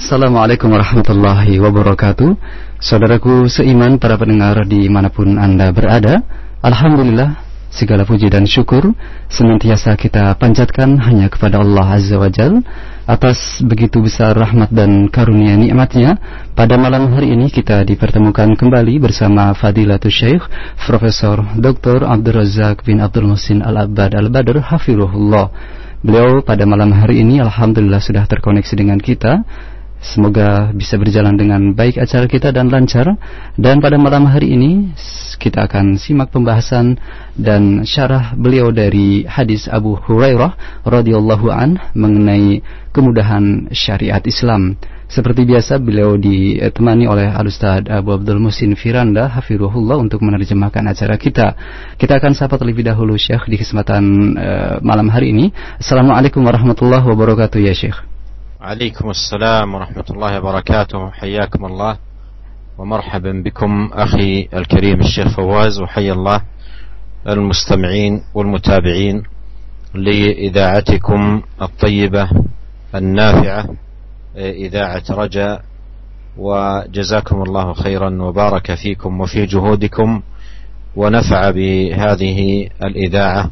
Assalamualaikum warahmatullahi wabarakatuh. Saudaraku seiman para pendengar di mana pun Anda berada Alhamdulillah segala puji dan syukur Senantiasa kita panjatkan hanya kepada Allah Azza wa Jal Atas begitu besar rahmat dan karunia nikmatnya. Pada malam hari ini kita dipertemukan kembali bersama Fadilatul Syekh Profesor Dr. Abdul Razak bin Abdul Musin Al-Abbad Al-Badr Hafirullah Beliau pada malam hari ini Alhamdulillah sudah terkoneksi dengan kita Semoga bisa berjalan dengan baik acara kita dan lancar. Dan pada malam hari ini kita akan simak pembahasan dan syarah beliau dari hadis Abu Hurairah radhiyallahu an mengenai kemudahan syariat Islam. Seperti biasa beliau ditemani oleh Al-Ustaz Abu Abdul Musin Firanda Hafirullah untuk menerjemahkan acara kita. Kita akan sapa terlebih dahulu Syekh di kesempatan uh, malam hari ini. Assalamualaikum warahmatullahi wabarakatuh ya Syekh. عليكم السلام ورحمة الله وبركاته. حياكم الله. ومرحبا بكم أخي الكريم الشيخ فواز وحيا الله المستمعين والمتابعين لإذاعتكم الطيبة النافعة إذاعة رجاء. وجزاكم الله خيرا وبارك فيكم وفي جهودكم ونفع بهذه الإذاعة.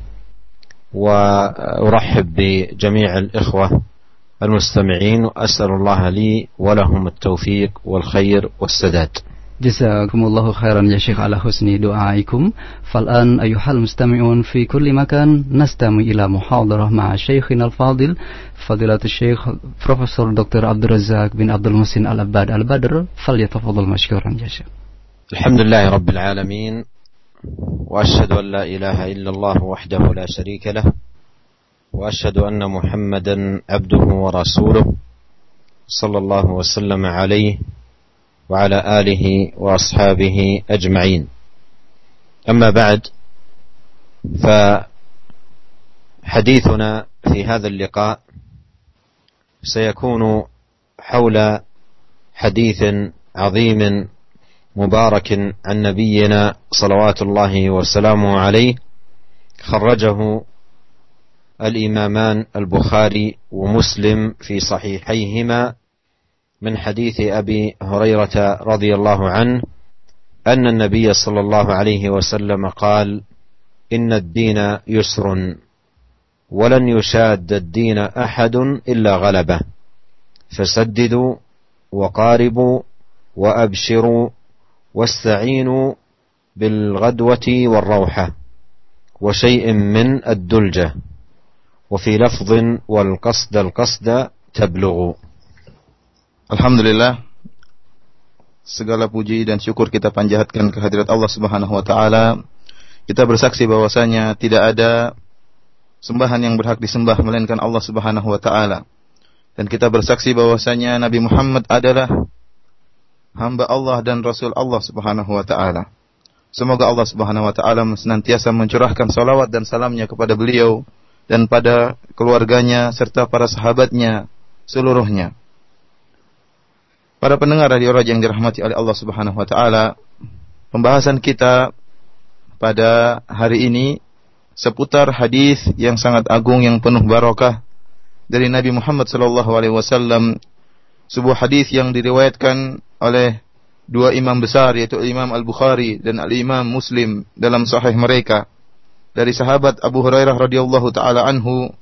وأرحب بجميع الإخوة المستمعين وأسأل الله لي ولهم التوفيق والخير والسداد. جزاكم الله خيرا يا شيخ على حسن دعائكم. فالآن أيها المستمعون في كل مكان نستمع إلى محاضرة مع شيخنا الفاضل فضيلة الشيخ بروفيسور دكتور عبد الرزاق بن عبد المحسن العباد البدر فليتفضل مشكورا يا شيخ. الحمد لله رب العالمين وأشهد أن لا إله إلا الله وحده لا شريك له وأشهد أن محمدا عبده ورسوله صلى الله وسلم عليه وعلى آله وأصحابه أجمعين. أما بعد فحديثنا في هذا اللقاء سيكون حول حديث عظيم مبارك عن نبينا صلوات الله وسلامه عليه خرجه الإمامان البخاري ومسلم في صحيحيهما من حديث أبي هريرة رضي الله عنه أن النبي صلى الله عليه وسلم قال إن الدين يسر ولن يشاد الدين أحد إلا غلبه فسددوا وقاربوا وأبشروا واستعينوا بالغدوة والروحة وشيء من الدلجة. وفي لفظ والقصد القصد تبلغ Alhamdulillah segala puji dan syukur kita panjatkan kehadirat Allah Subhanahu wa taala. Kita bersaksi bahwasanya tidak ada sembahan yang berhak disembah melainkan Allah Subhanahu wa taala. Dan kita bersaksi bahwasanya Nabi Muhammad adalah hamba Allah dan rasul Allah Subhanahu wa taala. Semoga Allah Subhanahu wa taala senantiasa mencurahkan salawat dan salamnya kepada beliau dan pada keluarganya serta para sahabatnya seluruhnya. Para pendengar radio Raja yang dirahmati oleh Allah Subhanahu wa taala, pembahasan kita pada hari ini seputar hadis yang sangat agung yang penuh barakah dari Nabi Muhammad sallallahu alaihi wasallam sebuah hadis yang diriwayatkan oleh dua imam besar yaitu Imam Al-Bukhari dan Al-Imam Muslim dalam sahih mereka dari sahabat Abu Hurairah radhiyallahu taala anhu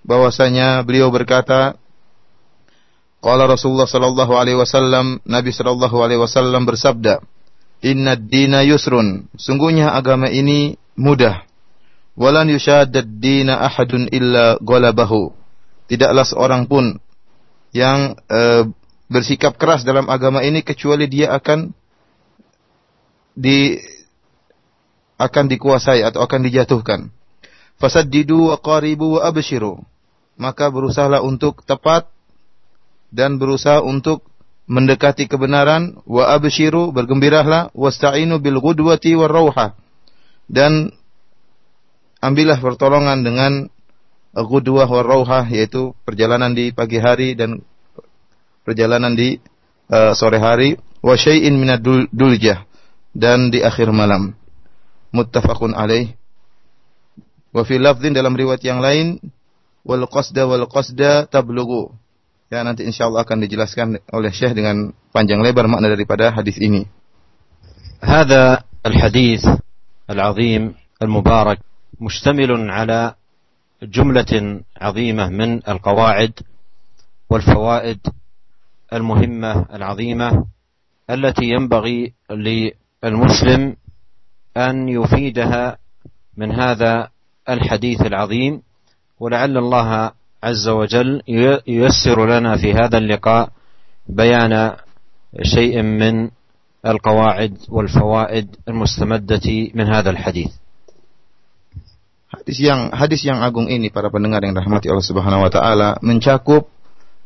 bahwasanya beliau berkata Qala Rasulullah sallallahu alaihi wasallam Nabi sallallahu alaihi wasallam bersabda Inna dina yusrun. Sungguhnya agama ini mudah. Walan yushaddad dina ahadun illa ghalabahu. Tidaklah seorang pun yang e, bersikap keras dalam agama ini kecuali dia akan di akan dikuasai atau akan dijatuhkan. Fasaddidu wa qaribu wa abshiru. Maka berusahalah untuk tepat dan berusaha untuk mendekati kebenaran wa abshiru bergembiralah wasta'inu bil ghudwati war rauha. Dan ambillah pertolongan dengan ghudwah war rauha yaitu perjalanan di pagi hari dan perjalanan di uh, sore hari wa syai'in minad duljah dan di akhir malam muttafaqun alaih. Wa fi lafdhin dalam riwayat yang lain wal qasda wal qasda tablughu. Ya nanti insya Allah akan dijelaskan oleh Syekh dengan panjang lebar makna daripada hadis ini. هذا الحديث العظيم المبارك مشتمل على جملة عظيمة من القواعد والفوائد المهمة العظيمة التي ينبغي للمسلم أن يفيدها من هذا الحديث العظيم ولعل الله عز وجل ييسر لنا في هذا اللقاء بيان شيء من القواعد والفوائد المستمدة من هذا الحديث. Hadis yang hadis yang agung ini para pendengar yang rahmati Allah Subhanahu wa taala mencakup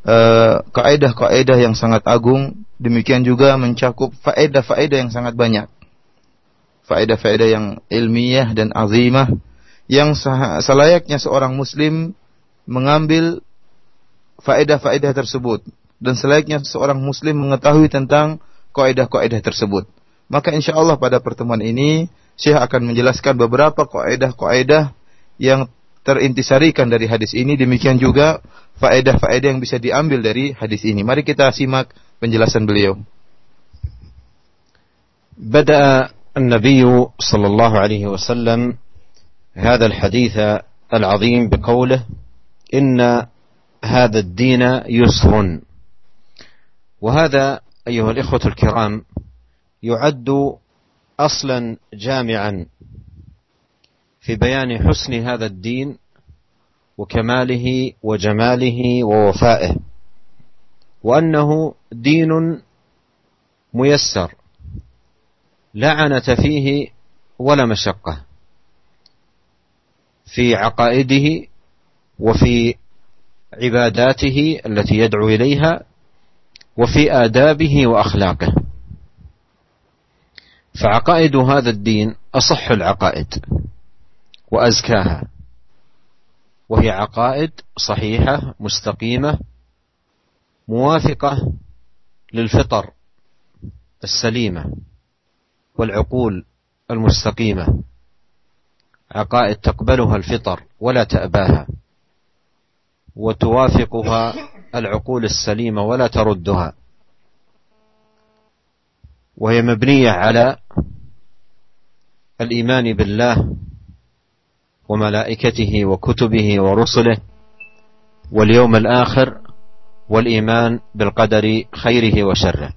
uh, kaidah-kaidah yang sangat agung, demikian juga mencakup faedah-faedah yang sangat banyak. faedah-faedah yang ilmiah dan azimah yang selayaknya seorang muslim mengambil faedah-faedah tersebut dan selayaknya seorang muslim mengetahui tentang kaidah-kaidah tersebut. Maka insya Allah pada pertemuan ini Syekh akan menjelaskan beberapa kaidah-kaidah yang terintisarikan dari hadis ini demikian juga faedah-faedah yang bisa diambil dari hadis ini. Mari kita simak penjelasan beliau. Bada النبي صلى الله عليه وسلم هذا الحديث العظيم بقوله إن هذا الدين يسر. وهذا أيها الإخوة الكرام يعد أصلا جامعا في بيان حسن هذا الدين وكماله وجماله ووفائه وأنه دين ميسر. لا عنة فيه ولا مشقة. في عقائده وفي عباداته التي يدعو إليها وفي آدابه وأخلاقه. فعقائد هذا الدين أصح العقائد وأزكاها وهي عقائد صحيحة مستقيمة موافقة للفطر السليمة. والعقول المستقيمة. عقائد تقبلها الفطر ولا تأباها وتوافقها العقول السليمة ولا تردها. وهي مبنية على الإيمان بالله وملائكته وكتبه ورسله واليوم الآخر والإيمان بالقدر خيره وشره.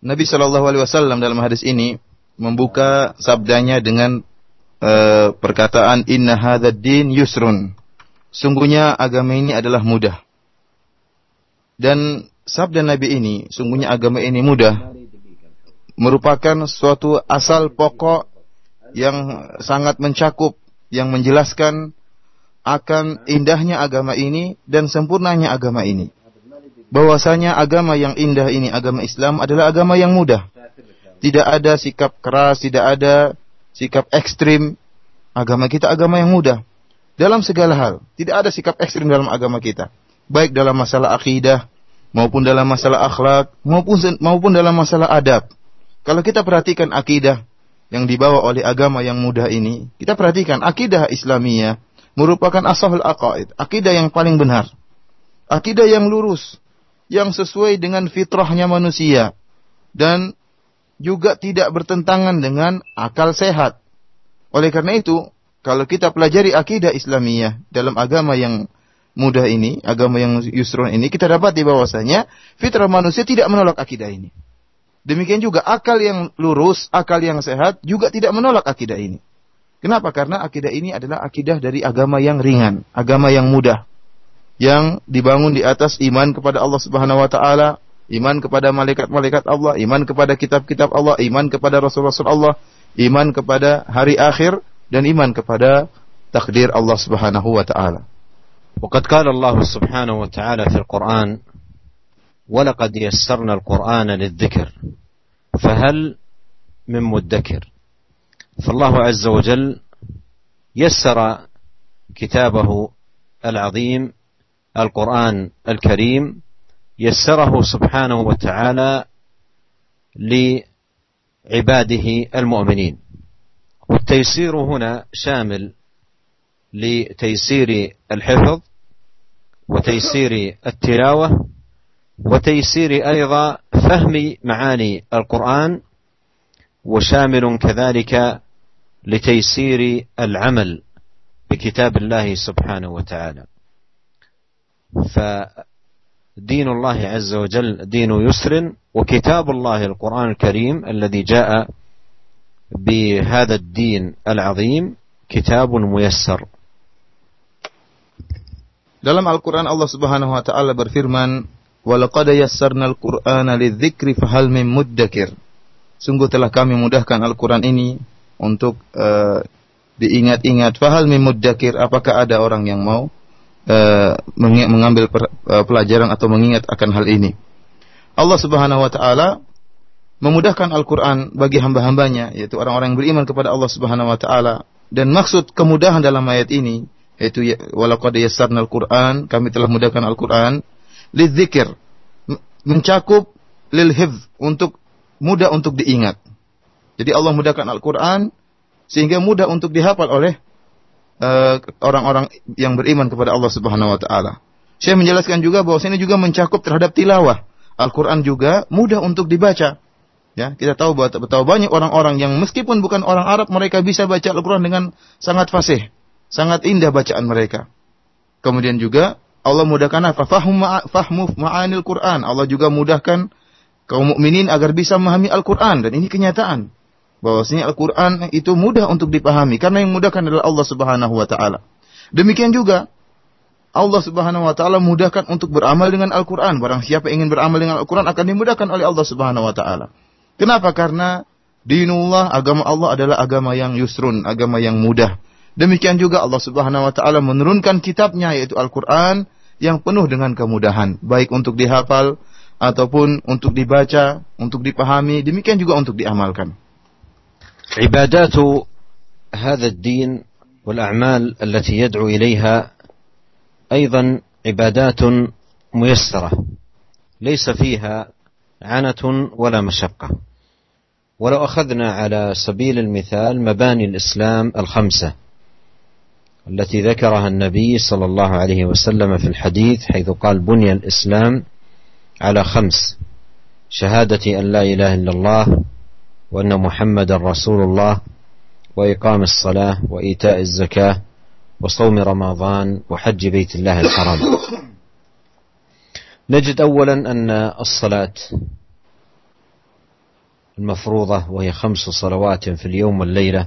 Nabi Shallallahu Alaihi Wasallam dalam hadis ini membuka sabdanya dengan uh, perkataan Inna din yusrun. Sungguhnya agama ini adalah mudah. Dan sabda Nabi ini, sungguhnya agama ini mudah, merupakan suatu asal pokok yang sangat mencakup, yang menjelaskan akan indahnya agama ini dan sempurnanya agama ini. Bahwasanya agama yang indah ini, agama Islam adalah agama yang mudah. Tidak ada sikap keras, tidak ada sikap ekstrim. Agama kita agama yang mudah. Dalam segala hal, tidak ada sikap ekstrim dalam agama kita. Baik dalam masalah akidah, maupun dalam masalah akhlak, maupun maupun dalam masalah adab. Kalau kita perhatikan akidah yang dibawa oleh agama yang mudah ini, kita perhatikan akidah Islamiyah merupakan asahul aqaid, akidah yang paling benar. Akidah yang lurus, yang sesuai dengan fitrahnya manusia dan juga tidak bertentangan dengan akal sehat. Oleh karena itu, kalau kita pelajari akidah Islamiyah dalam agama yang mudah ini, agama yang yusrun ini, kita dapat di bahwasanya fitrah manusia tidak menolak akidah ini. Demikian juga akal yang lurus, akal yang sehat juga tidak menolak akidah ini. Kenapa? Karena akidah ini adalah akidah dari agama yang ringan, agama yang mudah, yang dibangun di atas iman kepada Allah Subhanahu wa taala, iman kepada malaikat-malaikat Allah, iman kepada kitab-kitab Allah, iman kepada Rasul-Rasul Allah, iman kepada hari akhir dan iman kepada takdir Allah Subhanahu wa taala. وقد قال الله سبحانه وتعالى في القرآن ولقد يسرنا القرآن للذكر فهل من مدكر فالله عز وجل يسر كتابه العظيم القرآن الكريم يسره سبحانه وتعالى لعباده المؤمنين. والتيسير هنا شامل لتيسير الحفظ وتيسير التلاوة وتيسير أيضا فهم معاني القرآن وشامل كذلك لتيسير العمل بكتاب الله سبحانه وتعالى. فدين الله عز وجل دين يسر وكتاب الله القرآن الكريم الذي جاء بهذا الدين العظيم كتاب ميسر Dalam Al-Quran Allah Subhanahu Wa Taala berfirman, "Walaqad yassarna al-Qur'ana lidzikri fahal min muddakir." Sungguh telah kami mudahkan Al-Quran ini untuk uh, diingat-ingat. Fahal min muddakir, apakah ada orang yang mau uh, mengambil uh, pelajaran atau mengingat akan hal ini? Allah Subhanahu Wa Taala memudahkan Al-Quran bagi hamba-hambanya, yaitu orang-orang yang beriman kepada Allah Subhanahu Wa Taala. Dan maksud kemudahan dalam ayat ini yaitu ya, walaqad yassarnal Qur'an, kami telah mudahkan Al-Qur'an lidzikir mencakup lil untuk mudah untuk diingat. Jadi Allah mudahkan Al-Qur'an sehingga mudah untuk dihafal oleh orang-orang uh, yang beriman kepada Allah Subhanahu wa taala. Saya menjelaskan juga bahwa ini juga mencakup terhadap tilawah. Al-Qur'an juga mudah untuk dibaca. Ya, kita tahu bahwa betapa banyak orang-orang yang meskipun bukan orang Arab mereka bisa baca Al-Qur'an dengan sangat fasih. Sangat indah bacaan mereka. Kemudian juga Allah mudahkan apa? Fahmu fahmu ma'anil Quran. Allah juga mudahkan kaum mukminin agar bisa memahami Al-Quran dan ini kenyataan bahwasanya Al-Quran itu mudah untuk dipahami karena yang mudahkan adalah Allah Subhanahu wa taala. Demikian juga Allah Subhanahu wa taala mudahkan untuk beramal dengan Al-Quran. Barang siapa ingin beramal dengan Al-Quran akan dimudahkan oleh Allah Subhanahu wa taala. Kenapa? Karena dinullah agama Allah adalah agama yang yusrun, agama yang mudah. Demikian juga Allah Subhanahu wa taala menurunkan kitabnya yaitu Al-Qur'an yang penuh dengan kemudahan, baik untuk dihafal ataupun untuk dibaca, untuk dipahami, demikian juga untuk diamalkan. عبادات هذا الدين والأعمال التي يدعو إليها أيضا عبادات ميسرة ليس فيها عنة ولا مشقة. ولو أخذنا على سبيل المثال مباني الإسلام الخمسة التي ذكرها النبي صلى الله عليه وسلم في الحديث حيث قال بني الإسلام على خمس شهادة أن لا إله إلا الله وأن محمد رسول الله وإقام الصلاة وإيتاء الزكاة وصوم رمضان وحج بيت الله الحرام. نجد أولا أن الصلاة المفروضة وهي خمس صلوات في اليوم والليلة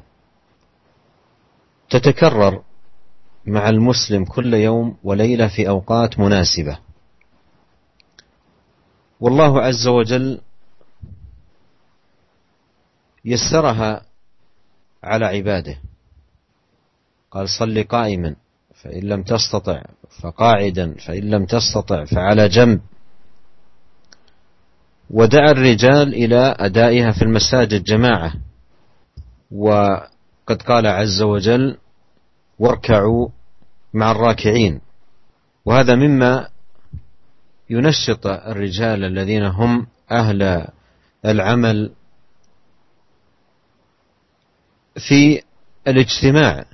تتكرر مع المسلم كل يوم وليلة في أوقات مناسبة. والله عز وجل يسرها على عباده. قال صل قائما فإن لم تستطع فقاعدا فإن لم تستطع فعلى جنب. ودعا الرجال إلى أدائها في المساجد جماعة. وقد قال عز وجل واركعوا مع الراكعين وهذا مما ينشط الرجال الذين هم أهل العمل في الاجتماع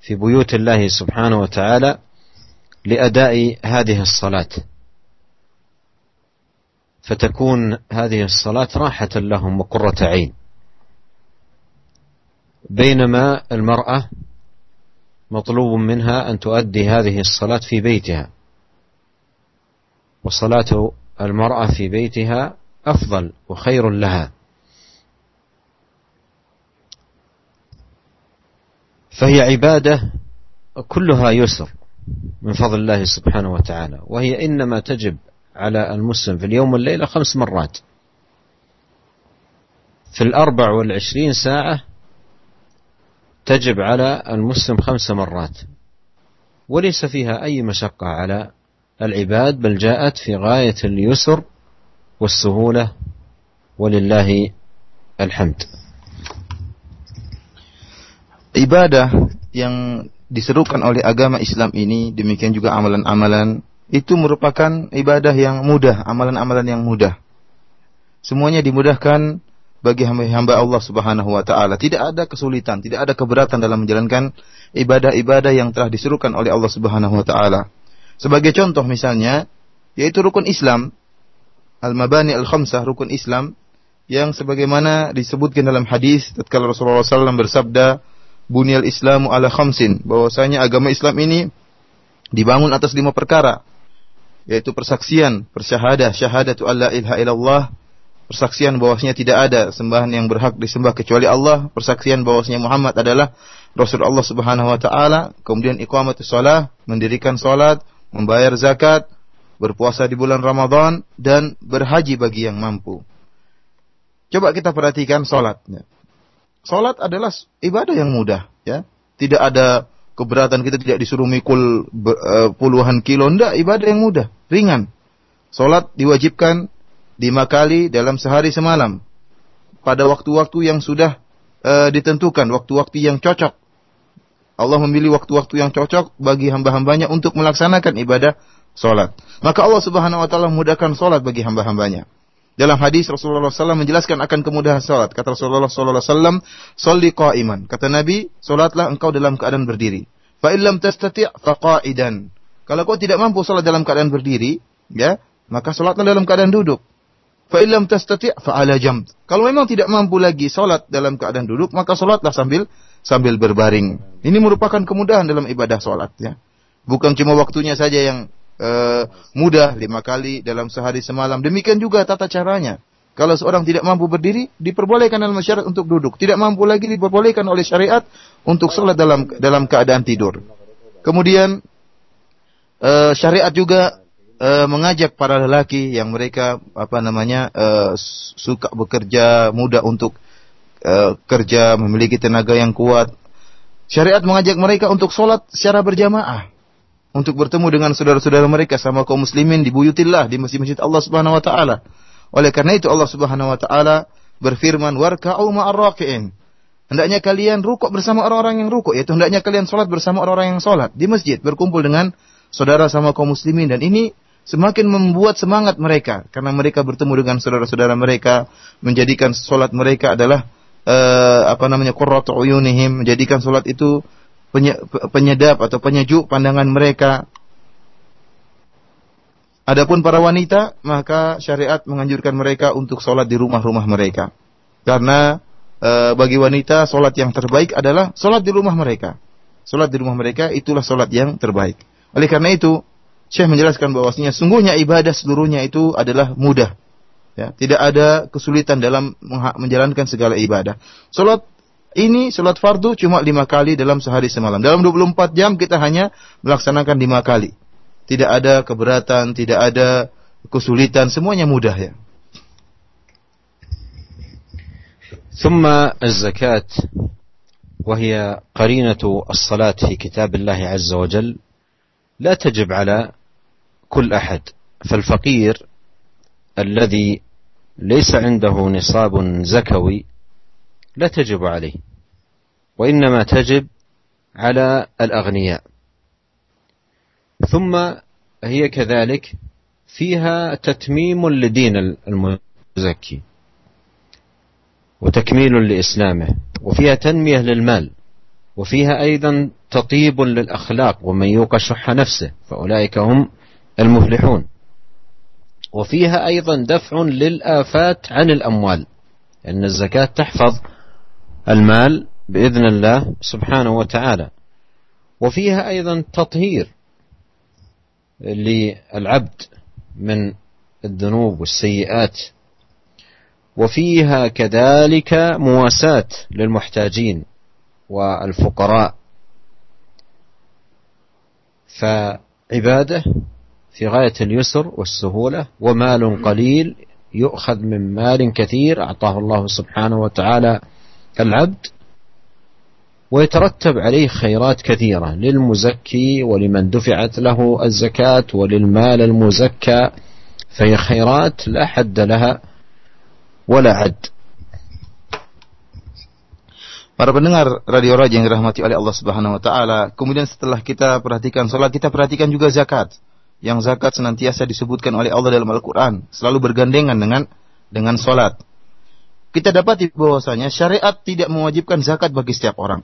في بيوت الله سبحانه وتعالى لأداء هذه الصلاة. فتكون هذه الصلاة راحة لهم وقرة عين. بينما المرأة مطلوب منها أن تؤدي هذه الصلاة في بيتها. وصلاة المرأة في بيتها أفضل وخير لها. فهي عبادة كلها يسر من فضل الله سبحانه وتعالى وهي إنما تجب على المسلم في اليوم والليلة خمس مرات. في الأربع والعشرين ساعة تجب على المسلم خمس مرات. وليس فيها أي مشقة على العباد بل جاءت في غاية اليسر والسهولة ولله الحمد. Ibadah yang diserukan oleh agama Islam ini demikian juga amalan-amalan itu merupakan ibadah yang mudah, amalan-amalan yang mudah. Semuanya dimudahkan bagi hamba-hamba Allah Subhanahu wa taala. Tidak ada kesulitan, tidak ada keberatan dalam menjalankan ibadah-ibadah yang telah disuruhkan oleh Allah Subhanahu wa taala. Sebagai contoh misalnya, yaitu rukun Islam, al-mabani al-khamsah, rukun Islam, yang sebagaimana disebutkan dalam hadis tatkala Rasulullah SAW bersabda, "Bunyal Islamu ala khamsin," bahwasanya agama Islam ini dibangun atas lima perkara, yaitu persaksian, persyahadah, syahadatu alla ilaha illallah, persaksian bahwasanya tidak ada sembahan yang berhak disembah kecuali Allah, persaksian bahwasanya Muhammad adalah Rasul Allah Subhanahu wa taala, kemudian iqamatus shalah, mendirikan salat, membayar zakat, berpuasa di bulan Ramadan dan berhaji bagi yang mampu. Coba kita perhatikan salatnya. Salat adalah ibadah yang mudah, ya. Tidak ada keberatan kita tidak disuruh mikul eh, puluhan kilo, ndak, ibadah yang mudah, ringan. Salat diwajibkan lima kali dalam sehari semalam pada waktu-waktu yang sudah e, ditentukan, waktu-waktu yang cocok. Allah memilih waktu-waktu yang cocok bagi hamba-hambanya untuk melaksanakan ibadah solat. Maka Allah Subhanahu wa taala memudahkan solat bagi hamba-hambanya. Dalam hadis Rasulullah SAW menjelaskan akan kemudahan solat. Kata Rasulullah SAW, Salli qa'iman. Kata Nabi, solatlah engkau dalam keadaan berdiri. Fa tastati' faqa'idan. Kalau kau tidak mampu solat dalam keadaan berdiri, ya, maka solatlah dalam keadaan duduk. Fa tastati' fa ala. Kalau memang tidak mampu lagi salat dalam keadaan duduk, maka salatlah sambil sambil berbaring. Ini merupakan kemudahan dalam ibadah salat ya. Bukan cuma waktunya saja yang uh, mudah lima kali dalam sehari semalam. Demikian juga tata caranya. Kalau seorang tidak mampu berdiri, diperbolehkan dalam syariat untuk duduk. Tidak mampu lagi diperbolehkan oleh syariat untuk salat dalam dalam keadaan tidur. Kemudian uh, syariat juga uh, mengajak para lelaki yang mereka apa namanya uh, suka bekerja, mudah untuk uh, kerja, memiliki tenaga yang kuat. Syariat mengajak mereka untuk sholat secara berjamaah. Untuk bertemu dengan saudara-saudara mereka sama kaum muslimin di buyutillah, di masjid-masjid Allah subhanahu wa ta'ala. Oleh karena itu Allah subhanahu wa ta'ala berfirman, Warka'u ma'arraqi'in. Hendaknya kalian rukuk bersama orang-orang yang rukuk. Yaitu hendaknya kalian sholat bersama orang-orang yang sholat. Di masjid, berkumpul dengan saudara sama kaum muslimin. Dan ini semakin membuat semangat mereka karena mereka bertemu dengan saudara-saudara mereka menjadikan solat mereka adalah uh, apa namanya qurratu uyunihim menjadikan solat itu penyedap atau penyejuk pandangan mereka Adapun para wanita maka syariat menganjurkan mereka untuk solat di rumah-rumah mereka karena e, bagi wanita solat yang terbaik adalah solat di rumah mereka solat di rumah mereka itulah solat yang terbaik oleh karena itu Syekh menjelaskan bahwasanya sungguhnya ibadah seluruhnya itu adalah mudah. Ya, tidak ada kesulitan dalam menjalankan segala ibadah. Salat ini salat fardu cuma lima kali dalam sehari semalam. Dalam 24 jam kita hanya melaksanakan lima kali. Tidak ada keberatan, tidak ada kesulitan, semuanya mudah ya. ثم الزكاة وهي قرينة الصلاة في كتاب الله عز وجل لا تجب على كل احد فالفقير الذي ليس عنده نصاب زكوي لا تجب عليه وإنما تجب على الأغنياء. ثم هي كذلك فيها تتميم لدين المزكي وتكميل لإسلامه وفيها تنمية للمال وفيها أيضا تطيب للأخلاق ومن يوق شح نفسه فأولئك هم المفلحون. وفيها أيضا دفع للآفات عن الأموال لأن الزكاة تحفظ المال بإذن الله سبحانه وتعالى. وفيها أيضا تطهير للعبد من الذنوب والسيئات. وفيها كذلك مواساة للمحتاجين والفقراء. فعبادة في غاية اليسر والسهولة ومال قليل يؤخذ من مال كثير أعطاه الله سبحانه وتعالى العبد ويترتب عليه خيرات كثيرة للمزكي ولمن دفعت له الزكاة وللمال المزكى فهي خيرات لا حد لها ولا عد Para pendengar Radio Raja yang dirahmati oleh Allah Subhanahu wa taala, kemudian setelah kita perhatikan salat, kita perhatikan juga zakat yang zakat senantiasa disebutkan oleh Allah dalam Al-Quran, selalu bergandengan dengan dengan solat. Kita dapat bahwasanya syariat tidak mewajibkan zakat bagi setiap orang.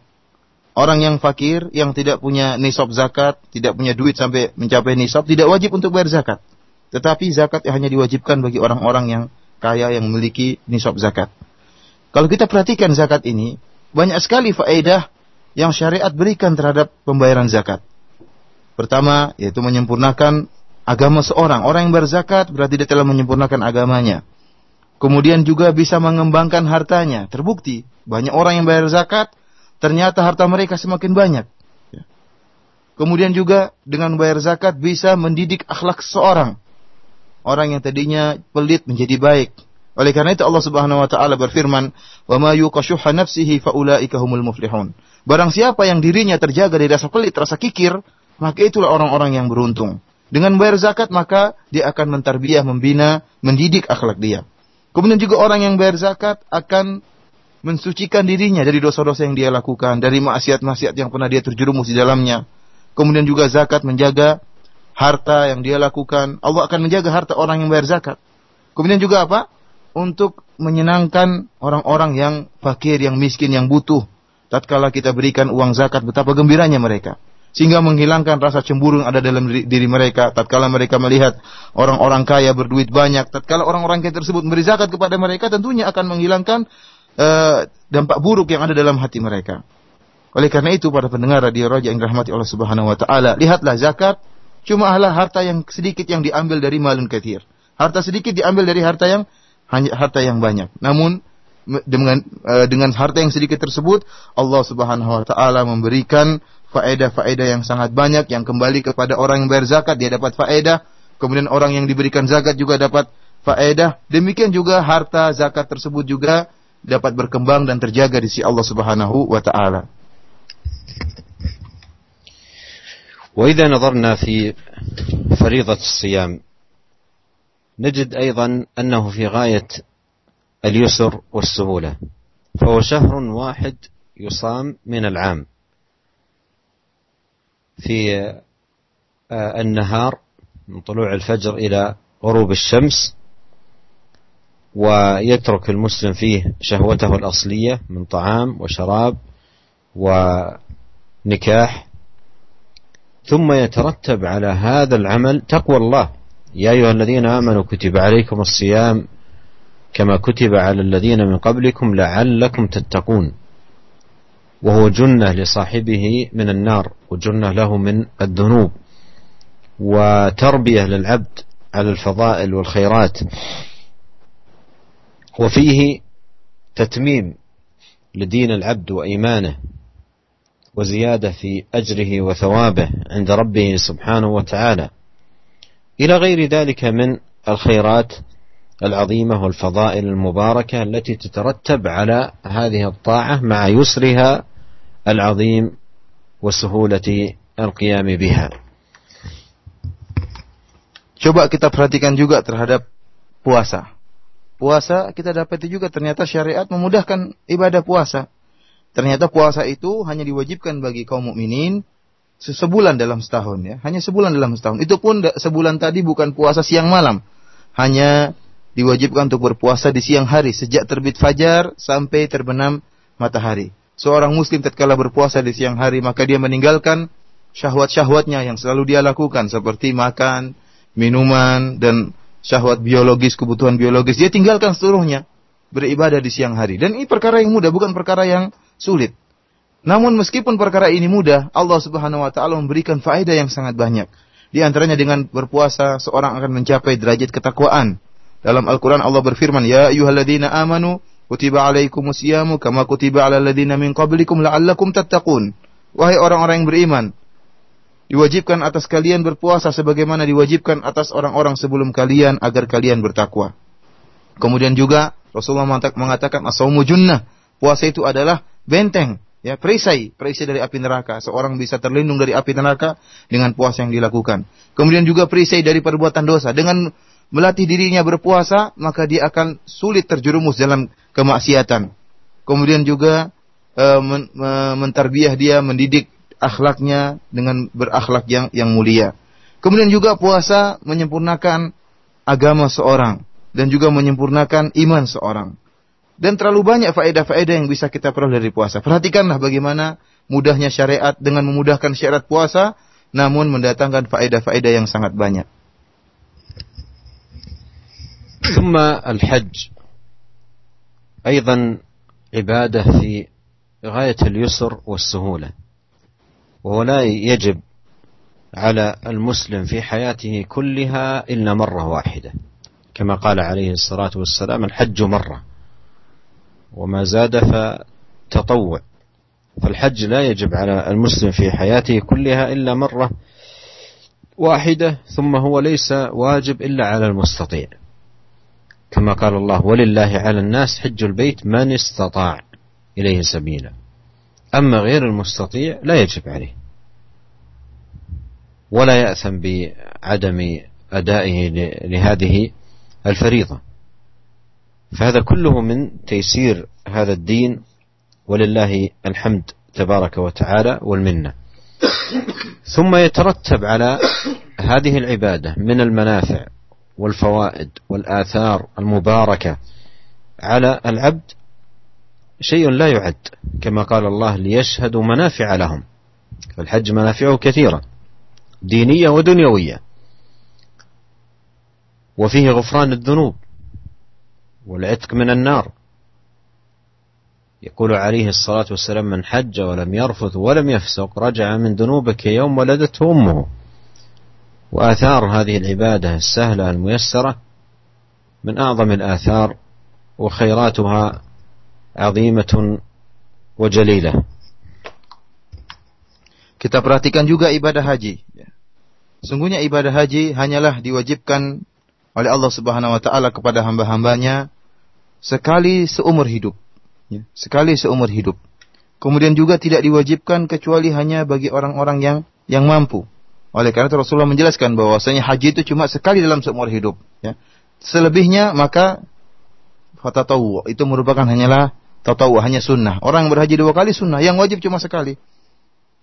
Orang yang fakir, yang tidak punya nisab zakat, tidak punya duit sampai mencapai nisab, tidak wajib untuk bayar zakat. Tetapi zakat hanya diwajibkan bagi orang-orang yang kaya yang memiliki nisab zakat. Kalau kita perhatikan zakat ini, banyak sekali faedah yang syariat berikan terhadap pembayaran zakat. Pertama, yaitu menyempurnakan agama seorang. Orang yang berzakat berarti dia telah menyempurnakan agamanya. Kemudian juga bisa mengembangkan hartanya. Terbukti, banyak orang yang bayar zakat, ternyata harta mereka semakin banyak. Ya. Kemudian juga dengan bayar zakat bisa mendidik akhlak seorang. Orang yang tadinya pelit menjadi baik. Oleh karena itu Allah Subhanahu wa taala berfirman, "Wa ma yuqashuha nafsihi faulaika humul muflihun." Barang siapa yang dirinya terjaga dari rasa pelit, rasa kikir, maka itulah orang-orang yang beruntung. Dengan bayar zakat maka dia akan mentarbiyah, membina, mendidik akhlak dia. Kemudian juga orang yang bayar zakat akan mensucikan dirinya dari dosa-dosa yang dia lakukan, dari maksiat-maksiat yang pernah dia terjerumus di dalamnya. Kemudian juga zakat menjaga harta yang dia lakukan. Allah akan menjaga harta orang yang bayar zakat. Kemudian juga apa? Untuk menyenangkan orang-orang yang fakir, yang miskin, yang butuh. Tatkala kita berikan uang zakat, betapa gembiranya mereka. Sehingga menghilangkan rasa cemburu yang ada dalam diri mereka. Tatkala mereka melihat orang-orang kaya berduit banyak. Tatkala orang-orang kaya tersebut memberi zakat kepada mereka, tentunya akan menghilangkan uh, dampak buruk yang ada dalam hati mereka. Oleh karena itu para pendengar radio Raja yang dirahmati Allah Subhanahu wa taala, lihatlah zakat cuma adalah harta yang sedikit yang diambil dari malun kathir. Harta sedikit diambil dari harta yang hanya harta yang banyak. Namun dengan uh, dengan harta yang sedikit tersebut Allah Subhanahu wa taala memberikan faedah-faedah yang sangat banyak yang kembali kepada orang yang bayar zakat dia dapat faedah, kemudian orang yang diberikan zakat juga dapat faedah. Demikian juga harta zakat tersebut juga dapat berkembang dan terjaga di sisi Allah Subhanahu wa taala. وإذا نظرنا في فريضة الصيام نجد أيضا أنه في غاية اليسر والسهولة فهو شهر واحد يصام من العام في النهار من طلوع الفجر إلى غروب الشمس ويترك المسلم فيه شهوته الأصلية من طعام وشراب ونكاح. ثم يترتب على هذا العمل تقوى الله. يا أيها الذين آمنوا كتب عليكم الصيام كما كتب على الذين من قبلكم لعلكم تتقون. وهو جنة لصاحبه من النار وجنة له من الذنوب. وتربية للعبد على الفضائل والخيرات. وفيه تتميم لدين العبد وإيمانه وزيادة في أجره وثوابه عند ربه سبحانه وتعالى. إلى غير ذلك من الخيرات العظيمة والفضائل المباركة التي تترتب على هذه الطاعة مع يسرها العظيم وسهوله القيام بها. Coba kita perhatikan juga terhadap puasa. puasa kita dapati juga ternyata syariat memudahkan ibadah puasa. Ternyata puasa itu hanya diwajibkan bagi kaum mukminin sebulan dalam setahun ya, hanya sebulan dalam setahun. Itu pun sebulan tadi bukan puasa siang malam, hanya diwajibkan untuk berpuasa di siang hari sejak terbit fajar sampai terbenam matahari. Seorang muslim tatkala berpuasa di siang hari maka dia meninggalkan syahwat-syahwatnya yang selalu dia lakukan seperti makan, minuman dan syahwat biologis, kebutuhan biologis, dia tinggalkan seluruhnya beribadah di siang hari. Dan ini perkara yang mudah, bukan perkara yang sulit. Namun meskipun perkara ini mudah, Allah Subhanahu wa taala memberikan faedah yang sangat banyak. Di antaranya dengan berpuasa seorang akan mencapai derajat ketakwaan. Dalam Al-Qur'an Allah berfirman, "Ya ayyuhalladzina amanu kutiba alaikumusyamu kama kutiba alal ladzina min qablikum la'allakum tattaqun." Wahai orang-orang yang beriman, diwajibkan atas kalian berpuasa sebagaimana diwajibkan atas orang-orang sebelum kalian agar kalian bertakwa. Kemudian juga Rasulullah mengatakan as-saumu junnah. Puasa itu adalah benteng, ya, perisai, perisai dari api neraka. Seorang bisa terlindung dari api neraka dengan puasa yang dilakukan. Kemudian juga perisai dari perbuatan dosa. Dengan melatih dirinya berpuasa, maka dia akan sulit terjerumus dalam kemaksiatan. Kemudian juga e, men, me, mentarbiah dia, mendidik akhlaknya dengan berakhlak yang yang mulia. Kemudian juga puasa menyempurnakan agama seorang dan juga menyempurnakan iman seorang. Dan terlalu banyak faedah-faedah yang bisa kita peroleh dari puasa. Perhatikanlah bagaimana mudahnya syariat dengan memudahkan syarat puasa, namun mendatangkan faedah-faedah yang sangat banyak. ثم الحج. أيضا عبادة في غاية اليسر والسهولة. وهو لا يجب على المسلم في حياته كلها إلا مرة واحدة. كما قال عليه الصلاة والسلام الحج مرة. وما زاد فتطوع. فالحج لا يجب على المسلم في حياته كلها إلا مرة واحدة ثم هو ليس واجب إلا على المستطيع. كما قال الله ولله على الناس حج البيت من استطاع إليه سبيلا. أما غير المستطيع لا يجب عليه. ولا يأثم بعدم أدائه لهذه الفريضة. فهذا كله من تيسير هذا الدين ولله الحمد تبارك وتعالى والمنة. ثم يترتب على هذه العبادة من المنافع. والفوائد والآثار المباركة على العبد شيء لا يعد كما قال الله ليشهدوا منافع لهم. فالحج منافعه كثيرة دينية ودنيوية. وفيه غفران الذنوب والعتق من النار. يقول عليه الصلاة والسلام من حج ولم يرفث ولم يفسق رجع من ذنوبه كيوم ولدته أمه. وآثار هذه العبادة السهلة الميسرة من أعظم الآثار وخيراتها عظيمة وجليلة Kita perhatikan juga ibadah haji. Sungguhnya ibadah haji hanyalah diwajibkan oleh Allah Subhanahu wa taala kepada hamba-hambanya sekali seumur hidup. Ya, sekali seumur hidup. Kemudian juga tidak diwajibkan kecuali hanya bagi orang-orang yang yang mampu. Oleh karena itu Rasulullah menjelaskan bahwasanya haji itu cuma sekali dalam seumur hidup. Ya. Selebihnya maka fatatawu itu merupakan hanyalah tatawu hanya sunnah. Orang yang berhaji dua kali sunnah, yang wajib cuma sekali.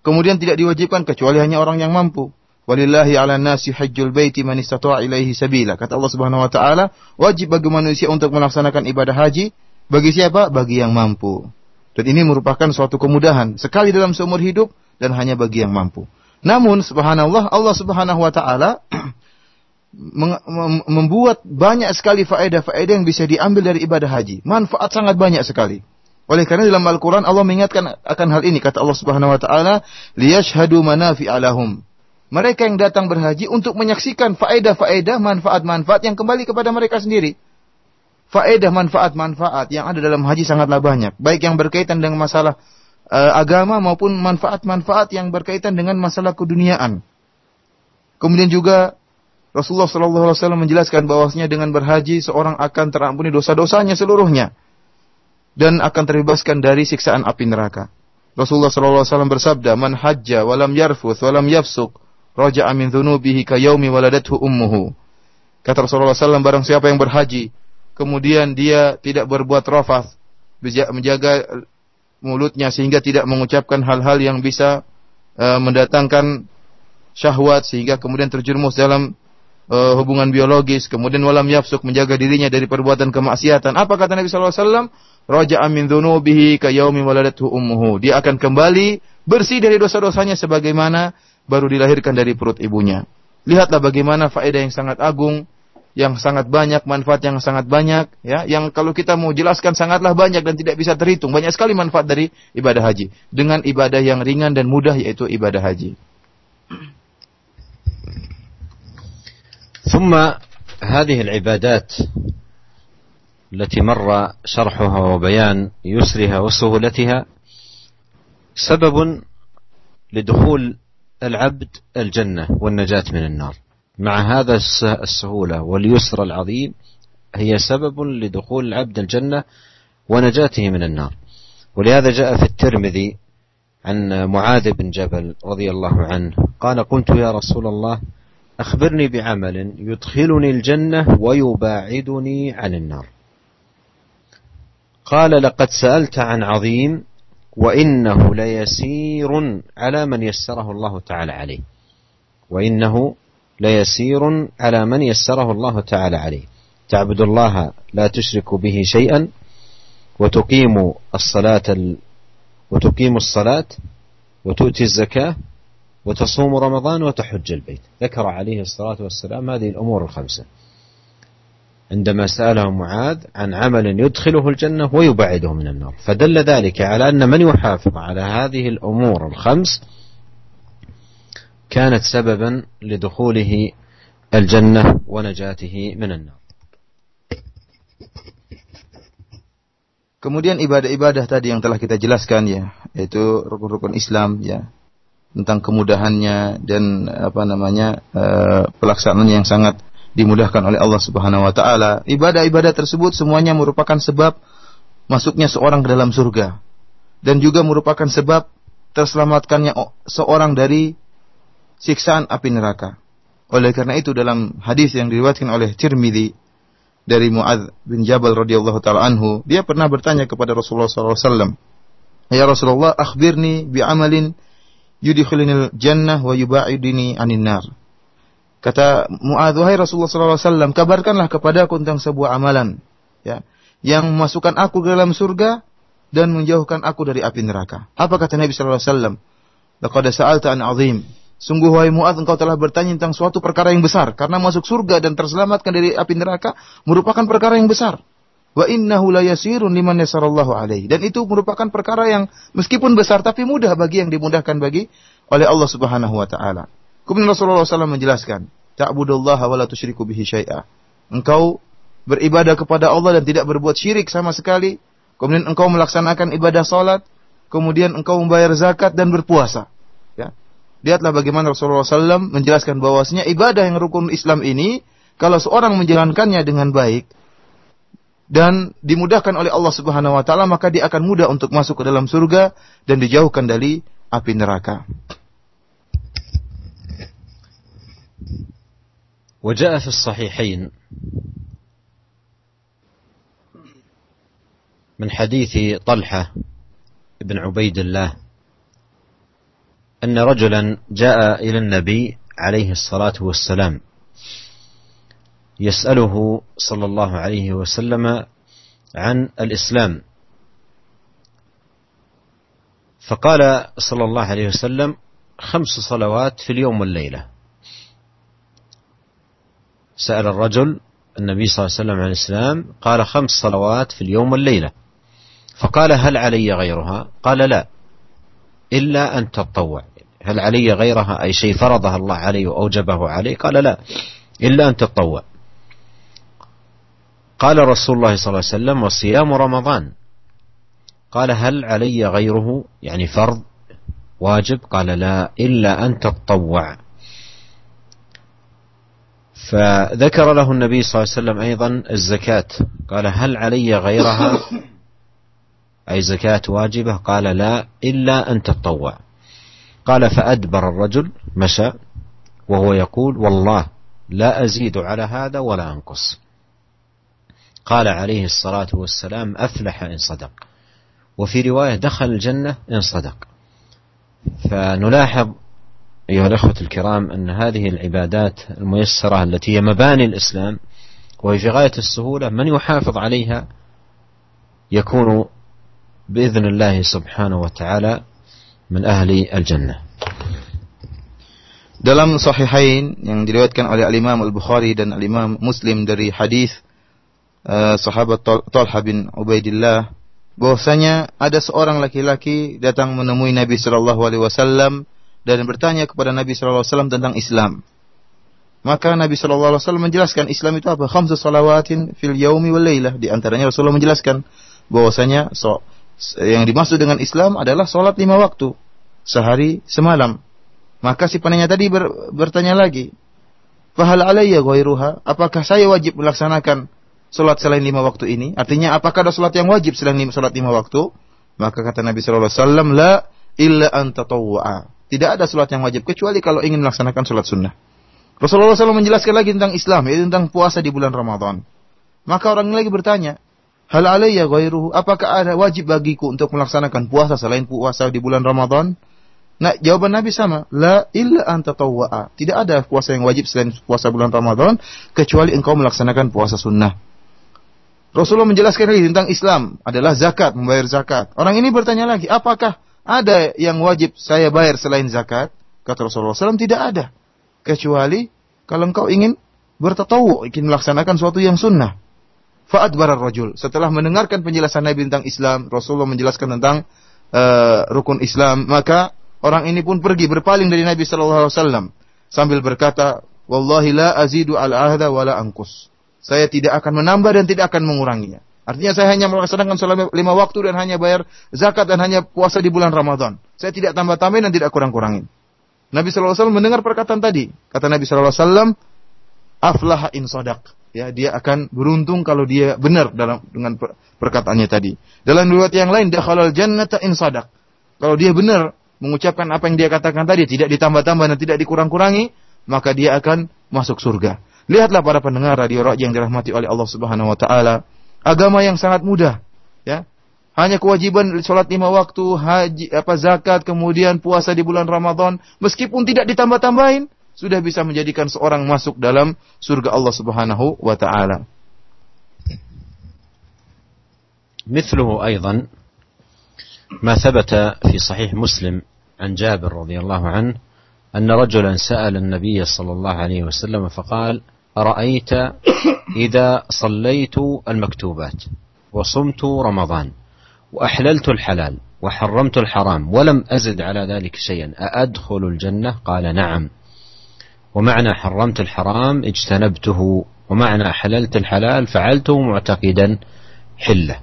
Kemudian tidak diwajibkan kecuali hanya orang yang mampu. Walillahi ala nasi hajjul baiti man istata'a ilaihi sabila. Kata Allah Subhanahu wa taala, wajib bagi manusia untuk melaksanakan ibadah haji bagi siapa? Bagi yang mampu. Dan ini merupakan suatu kemudahan sekali dalam seumur hidup dan hanya bagi yang mampu. Namun subhanallah Allah Subhanahu wa taala membuat banyak sekali faedah-faedah yang bisa diambil dari ibadah haji. Manfaat sangat banyak sekali. Oleh karena dalam Al-Quran Allah mengingatkan akan hal ini. Kata Allah subhanahu wa ta'ala, liyashhadu manafi'alahum. Mereka yang datang berhaji untuk menyaksikan faedah-faedah, manfaat-manfaat yang kembali kepada mereka sendiri faedah manfaat-manfaat yang ada dalam haji sangatlah banyak, baik yang berkaitan dengan masalah uh, agama maupun manfaat-manfaat yang berkaitan dengan masalah keduniaan. Kemudian juga Rasulullah Shallallahu Alaihi Wasallam menjelaskan bahwasanya dengan berhaji seorang akan terampuni dosa-dosanya seluruhnya dan akan terbebaskan dari siksaan api neraka. Rasulullah Shallallahu Alaihi Wasallam bersabda, "Man hajja walam yarfuth walam yafsuk, raja'a min dhunubihi kayaumi waladathu ummuhu." Kata Rasulullah SAW, barang siapa yang berhaji kemudian dia tidak berbuat rafas, menjaga mulutnya sehingga tidak mengucapkan hal-hal yang bisa uh, mendatangkan syahwat sehingga kemudian terjerumus dalam uh, hubungan biologis, kemudian walam yafsuk menjaga dirinya dari perbuatan kemaksiatan. Apa kata Nabi sallallahu alaihi wasallam? Raja'a min dzunubihi ka yaumi waladathu ummuhu. Dia akan kembali bersih dari dosa-dosanya sebagaimana baru dilahirkan dari perut ibunya. Lihatlah bagaimana faedah yang sangat agung yang sangat banyak, manfaat yang sangat banyak, ya, yang kalau kita mau jelaskan sangatlah banyak dan tidak bisa terhitung. Banyak sekali manfaat dari ibadah haji dengan ibadah yang ringan dan mudah yaitu ibadah haji. ثم هذه العبادات التي مر شرحها وبيان يسرها وسهولتها سبب لدخول العبد الجنه والنجاه من النار مع هذا السهولة واليسر العظيم هي سبب لدخول العبد الجنة ونجاته من النار. ولهذا جاء في الترمذي عن معاذ بن جبل رضي الله عنه قال قلت يا رسول الله أخبرني بعمل يدخلني الجنة ويباعدني عن النار. قال لقد سألت عن عظيم وإنه ليسير على من يسره الله تعالى عليه وإنه ليسير على من يسره الله تعالى عليه. تعبد الله لا تشرك به شيئا وتقيم الصلاة وتقيم الصلاة وتؤتي الزكاة وتصوم رمضان وتحج البيت. ذكر عليه الصلاة والسلام هذه الأمور الخمسة. عندما سأله معاذ عن عمل يدخله الجنة ويبعده من النار. فدل ذلك على أن من يحافظ على هذه الأمور الخمس كانت سببا لدخوله الجنة ونجاته من النار Kemudian ibadah-ibadah tadi yang telah kita jelaskan ya, yaitu rukun-rukun Islam ya, tentang kemudahannya dan apa namanya uh, pelaksanaannya yang sangat dimudahkan oleh Allah Subhanahu wa taala. Ibadah-ibadah tersebut semuanya merupakan sebab masuknya seorang ke dalam surga dan juga merupakan sebab terselamatkannya seorang dari siksaan api neraka. Oleh karena itu dalam hadis yang diriwayatkan oleh Tirmidzi dari Muadz bin Jabal radhiyallahu taala anhu, dia pernah bertanya kepada Rasulullah SAW, "Ya Rasulullah, akhbirni bi amalin yudkhilunil jannah wa yubaidini anin nar." Kata Muadz, "Wahai Rasulullah SAW, kabarkanlah kepadaku tentang sebuah amalan, ya, yang memasukkan aku ke dalam surga dan menjauhkan aku dari api neraka." Apa kata Nabi wasallam? "Laqad sa'alta an 'azim." Sungguh wahai Mu'ad engkau telah bertanya tentang suatu perkara yang besar karena masuk surga dan terselamatkan dari api neraka merupakan perkara yang besar. Wa innahu la yasirun liman yasarallahu alaihi. Dan itu merupakan perkara yang meskipun besar tapi mudah bagi yang dimudahkan bagi oleh Allah Subhanahu wa taala. Kemudian Rasulullah SAW menjelaskan, "Ta'budullaha wa la tusyriku bihi syai'a." Engkau beribadah kepada Allah dan tidak berbuat syirik sama sekali. Kemudian engkau melaksanakan ibadah salat, kemudian engkau membayar zakat dan berpuasa. Ya. Lihatlah bagaimana Rasulullah SAW menjelaskan bahwasanya ibadah yang rukun Islam ini, kalau seorang menjalankannya dengan baik dan dimudahkan oleh Allah Subhanahu Wa Taala, maka dia akan mudah untuk masuk ke dalam surga dan dijauhkan dari api neraka. وجاء في الصحيحين من حديث طلحه بن عبيد الله أن رجلا جاء إلى النبي عليه الصلاة والسلام يسأله صلى الله عليه وسلم عن الإسلام. فقال صلى الله عليه وسلم خمس صلوات في اليوم والليلة. سأل الرجل النبي صلى الله عليه وسلم عن الإسلام قال خمس صلوات في اليوم والليلة. فقال هل علي غيرها؟ قال لا إلا أن تطوع. هل علي غيرها أي شيء فرضها الله علي وأوجبه علي قال لا إلا أن تطوع قال رسول الله صلى الله عليه وسلم وصيام رمضان. قال هل علي غيره؟ يعني فرض واجب. قال لا إلا أن تطوع فذكر له النبي صلى الله عليه وسلم أيضا الزكاة. قال هل علي غيرها؟ أي زكاة واجبة. قال لا إلا أن تطوع قال فأدبر الرجل مشى وهو يقول والله لا أزيد على هذا ولا أنقص. قال عليه الصلاة والسلام أفلح إن صدق. وفي رواية دخل الجنة إن صدق. فنلاحظ أيها الأخوة الكرام أن هذه العبادات الميسرة التي هي مباني الإسلام وهي في غاية السهولة من يحافظ عليها يكون بإذن الله سبحانه وتعالى min ahli al-jannah. Dalam sahihain yang diriwayatkan oleh Al-Imam Al-Bukhari dan Al-Imam Muslim dari hadis uh, sahabat Talha bin Ubaidillah bahwasanya ada seorang laki-laki datang menemui Nabi sallallahu alaihi wasallam dan bertanya kepada Nabi sallallahu alaihi wasallam tentang Islam. Maka Nabi sallallahu alaihi wasallam menjelaskan Islam itu apa? Khamsu salawatin fil yaumi wal lailah. Di antaranya Rasulullah menjelaskan bahwasanya so, yang dimaksud dengan Islam adalah sholat lima waktu sehari semalam. Maka si penanya tadi ber, bertanya lagi, Fahal alayya ghairuha? Apakah saya wajib melaksanakan sholat selain lima waktu ini? Artinya apakah ada sholat yang wajib selain lima, sholat lima waktu? Maka kata Nabi Shallallahu Alaihi Wasallam, la illa anta Tidak ada sholat yang wajib kecuali kalau ingin melaksanakan sholat sunnah. Rasulullah SAW menjelaskan lagi tentang Islam, yaitu tentang puasa di bulan Ramadan. Maka orang lagi bertanya, Hal alayya ghairuhu? Apakah ada wajib bagiku untuk melaksanakan puasa selain puasa di bulan Ramadan? Nah, jawaban Nabi sama, la illa anta tawwa'a. Tidak ada puasa yang wajib selain puasa bulan Ramadan kecuali engkau melaksanakan puasa sunnah. Rasulullah menjelaskan lagi tentang Islam adalah zakat, membayar zakat. Orang ini bertanya lagi, apakah ada yang wajib saya bayar selain zakat? Kata Rasulullah SAW, tidak ada. Kecuali kalau engkau ingin bertatawu, ingin melaksanakan suatu yang sunnah. Fa'ad barar rajul. Setelah mendengarkan penjelasan Nabi tentang Islam, Rasulullah menjelaskan tentang uh, rukun Islam, maka orang ini pun pergi berpaling dari Nabi sallallahu alaihi wasallam sambil berkata, "Wallahi la azidu al ahda wala angkus." Saya tidak akan menambah dan tidak akan menguranginya. Artinya saya hanya melaksanakan sholat lima waktu dan hanya bayar zakat dan hanya puasa di bulan Ramadan. Saya tidak tambah-tambahin dan tidak kurang-kurangin. Nabi SAW mendengar perkataan tadi. Kata Nabi SAW, aflaha in sodak. Ya, dia akan beruntung kalau dia benar dalam dengan perkataannya tadi. Dalam riwayat yang lain, dakhalal jannata in sodak. Kalau dia benar mengucapkan apa yang dia katakan tadi, tidak ditambah-tambah dan tidak dikurang-kurangi, maka dia akan masuk surga. Lihatlah para pendengar radio Raja yang dirahmati oleh Allah Subhanahu wa taala, agama yang sangat mudah, ya. Hanya kewajiban sholat lima waktu, haji, apa zakat, kemudian puasa di bulan Ramadan, meskipun tidak ditambah-tambahin, sudah bisa menjadikan seorang masuk dalam surga Allah Subhanahu wa taala. مثله أيضا ما ثبت في صحيح مسلم عن جابر رضي الله عنه أن رجلا سأل النبي صلى الله عليه وسلم فقال أرأيت إذا صليت المكتوبات وصمت رمضان وأحللت الحلال وحرمت الحرام ولم أزد على ذلك شيئا أأدخل الجنة؟ قال نعم. ومعنى حرمت الحرام اجتنبته ومعنى حللت الحلال فعلته معتقدا حلة.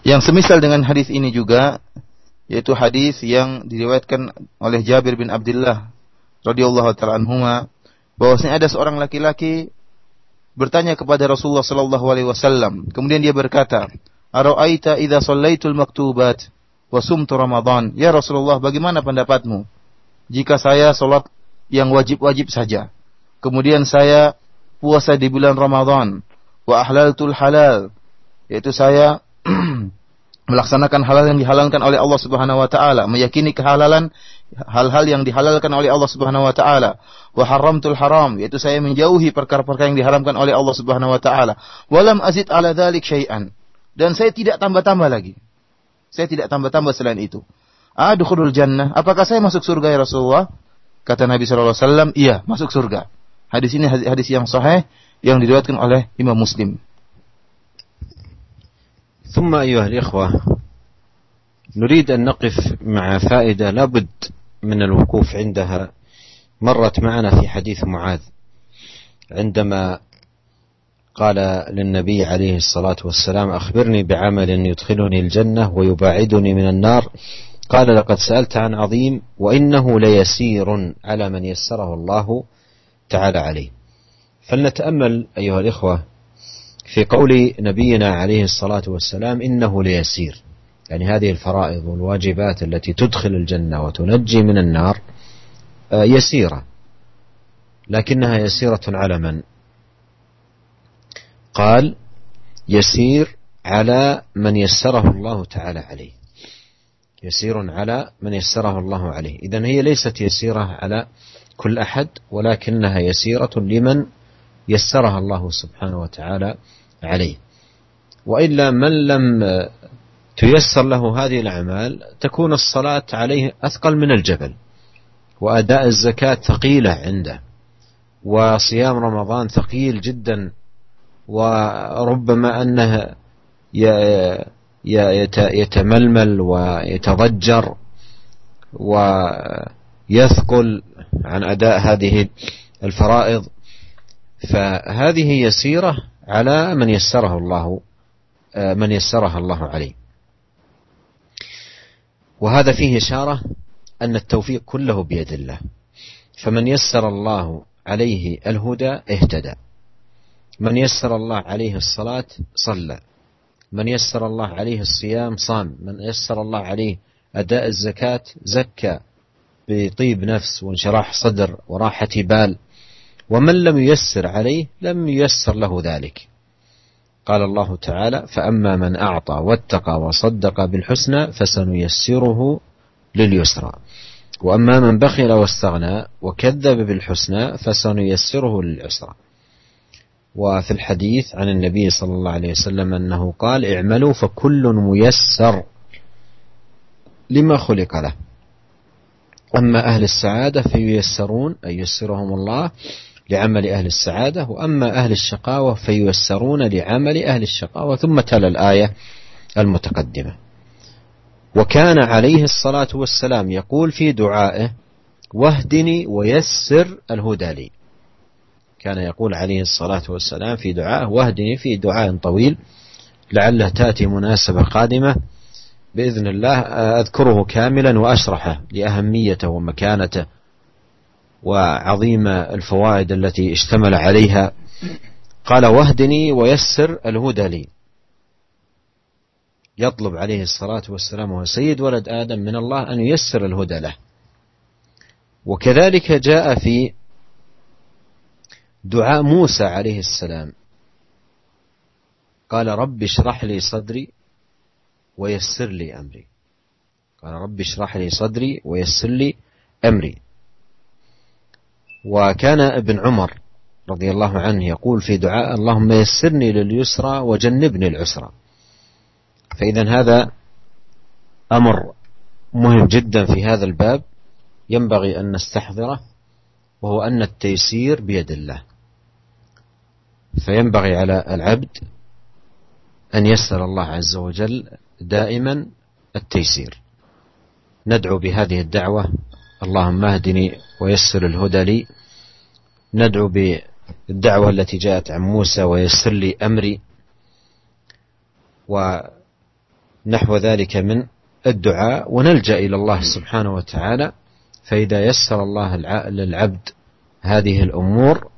Yang semisal dengan hadis ini juga yaitu hadis yang diriwayatkan oleh Jabir bin Abdullah radhiyallahu taala anhuma bahwasanya ada seorang laki-laki bertanya kepada Rasulullah sallallahu alaihi wasallam kemudian dia berkata Ara'aita idza shallaitul maktubat wa sumtu Ramadan ya Rasulullah bagaimana pendapatmu jika saya salat yang wajib-wajib saja. Kemudian saya puasa di bulan Ramadan. Wa ahlaltul halal. Yaitu saya melaksanakan halal yang dihalalkan oleh Allah Subhanahu wa taala, meyakini kehalalan hal-hal yang dihalalkan oleh Allah Subhanahu wa taala. Wa haramtul haram, yaitu saya menjauhi perkara-perkara yang diharamkan oleh Allah Subhanahu wa taala. Walam azid ala dzalik syai'an. Dan saya tidak tambah-tambah lagi. Saya tidak tambah-tambah selain itu. Adkhulul jannah. Apakah saya masuk surga ya Rasulullah? Kata Nabi Shallallahu Alaihi Wasallam, iya masuk surga. Hadis ini hadis yang sahih yang diriwayatkan oleh Imam Muslim. ثم أيها الإخوة نريد أن نقف مع فائدة لابد من الوقوف عندها مرت معنا في حديث معاذ عندما قال للنبي عليه الصلاة والسلام أخبرني بعمل يدخلني الجنة ويباعدني من النار. قال لقد سألت عن عظيم وإنه ليسير على من يسره الله تعالى عليه. فلنتأمل أيها الإخوة في قول نبينا عليه الصلاة والسلام إنه ليسير. يعني هذه الفرائض والواجبات التي تدخل الجنة وتنجي من النار آه، يسيرة. لكنها يسيرة على من؟ قال يسير على من يسره الله تعالى عليه. يسير على من يسره الله عليه. إذا هي ليست يسيرة على كل أحد ولكنها يسيرة لمن يسرها الله سبحانه وتعالى عليه. وإلا من لم تيسر له هذه الأعمال تكون الصلاة عليه أثقل من الجبل وأداء الزكاة ثقيلة عنده وصيام رمضان ثقيل جدا وربما أنه يتململ ويتضجر ويثقل عن أداء هذه الفرائض. فهذه يسيرة على من يسره الله من يسرها الله عليه. وهذا فيه إشارة أن التوفيق كله بيد الله. فمن يسر الله عليه الهدى اهتدى. من يسر الله عليه الصلاة صلى. من يسر الله عليه الصيام صام. من يسر الله عليه أداء الزكاة زكى. بطيب نفس وانشراح صدر وراحة بال. ومن لم ييسر عليه لم ييسر له ذلك. قال الله تعالى فأما من أعطى واتقى وصدق بالحسنى فسنيسره لليسرى. وأما من بخل واستغنى وكذب بالحسنى فسنيسره للعسرى. وفي الحديث عن النبي صلى الله عليه وسلم أنه قال اعملوا فكل ميسر لما خلق له. أما أهل السعادة فييسرون أي ييسرهم الله لعمل أهل السعادة وأما أهل الشقاوة فييسرون لعمل أهل الشقاوة. ثم تلا الآية المتقدمة. وكان عليه الصلاة والسلام يقول في دعائه واهدني ويسر الهدى لي. كان يقول عليه الصلاة والسلام في دعائه واهدني في دعاء طويل لعله تأتي مناسبة قادمة. بإذن الله أذكره كاملا وأشرحه لأهميته ومكانته. وعظيم الفوائد التي اشتمل عليها. قال واهدني ويسر الهدى لي. يطلب عليه الصلاة والسلام وهو سيد ولد آدم من الله أن ييسر الهدى له. وكذلك جاء في دعاء موسى عليه السلام. قال رب اشرح لي صدري ويسر لي أمري. قال رب اشرح لي صدري ويسر لي أمري. وكان ابن عمر رضي الله عنه يقول في دعاء اللهم يسرني لليسرى وجنبني العسرى. فإذا هذا أمر مهم جدا في هذا الباب ينبغي أن نستحضره وهو أن التيسير بيد الله. فينبغي على العبد أن يسر الله عز وجل دائما التيسير. ندعو بهذه الدعوة اللهم اهدني ويسر الهدى لي. ندعو بالدعوة التي جاءت عن موسى ويسر لي أمري. ونحو ذلك من الدعاء. ونلجأ إلى الله سبحانه وتعالى. فإذا يسر الله للعبد هذه الأمور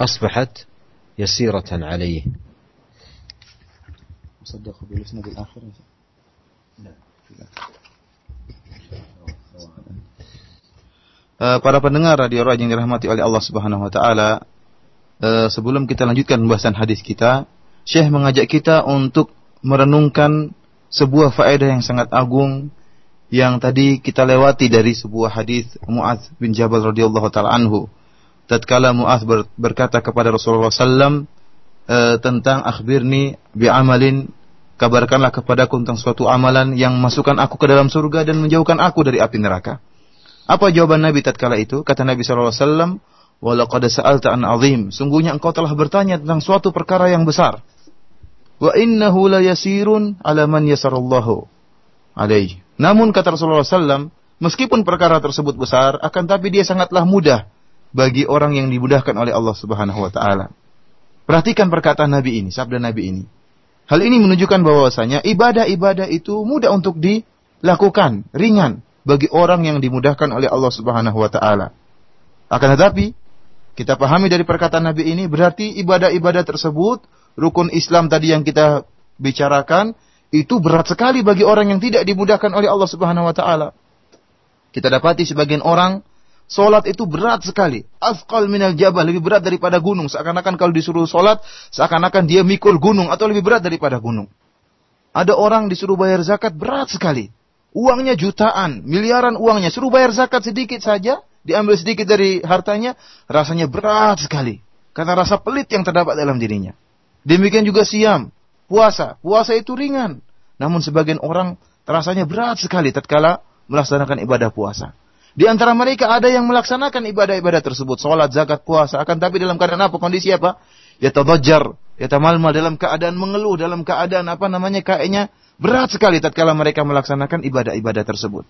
أصبحت يسيرة عليه. مصدق بالإسناد الآخر؟ Para pendengar radio Raja yang dirahmati oleh Allah Subhanahu wa taala, eh, sebelum kita lanjutkan pembahasan hadis kita, Syekh mengajak kita untuk merenungkan sebuah faedah yang sangat agung yang tadi kita lewati dari sebuah hadis Muaz bin Jabal radhiyallahu taala anhu. Tatkala Muaz berkata kepada Rasulullah sallam e, tentang akhbirni bi amalin kabarkanlah kepadaku tentang suatu amalan yang masukkan aku ke dalam surga dan menjauhkan aku dari api neraka. Apa jawaban Nabi tatkala itu? Kata Nabi sallallahu alaihi wasallam, "Wa laqad sa'alta an 'azim." Sungguhnya engkau telah bertanya tentang suatu perkara yang besar. Wa innahu la yasirun 'ala man yasarallahu alaihi. Namun kata Rasulullah sallam, meskipun perkara tersebut besar, akan tapi dia sangatlah mudah bagi orang yang dimudahkan oleh Allah Subhanahu wa taala. Perhatikan perkataan Nabi ini, sabda Nabi ini. Hal ini menunjukkan bahwasanya ibadah-ibadah itu mudah untuk dilakukan, ringan bagi orang yang dimudahkan oleh Allah Subhanahu wa taala. Akan tetapi, kita pahami dari perkataan Nabi ini berarti ibadah-ibadah tersebut, rukun Islam tadi yang kita bicarakan, itu berat sekali bagi orang yang tidak dimudahkan oleh Allah Subhanahu wa taala. Kita dapati sebagian orang Solat itu berat sekali. Afqal minal jabal. Lebih berat daripada gunung. Seakan-akan kalau disuruh solat, seakan-akan dia mikul gunung. Atau lebih berat daripada gunung. Ada orang disuruh bayar zakat berat sekali. Uangnya jutaan, miliaran uangnya. Suruh bayar zakat sedikit saja, diambil sedikit dari hartanya, rasanya berat sekali. Karena rasa pelit yang terdapat dalam dirinya. Demikian juga siam, puasa. Puasa itu ringan. Namun sebagian orang rasanya berat sekali tatkala melaksanakan ibadah puasa. Di antara mereka ada yang melaksanakan ibadah-ibadah tersebut, sholat, zakat, puasa. Akan tapi dalam keadaan apa? Kondisi apa? Ya tadajjar, ya tamalmal dalam keadaan mengeluh, dalam keadaan apa namanya kayaknya berat sekali tatkala mereka melaksanakan ibadah-ibadah tersebut.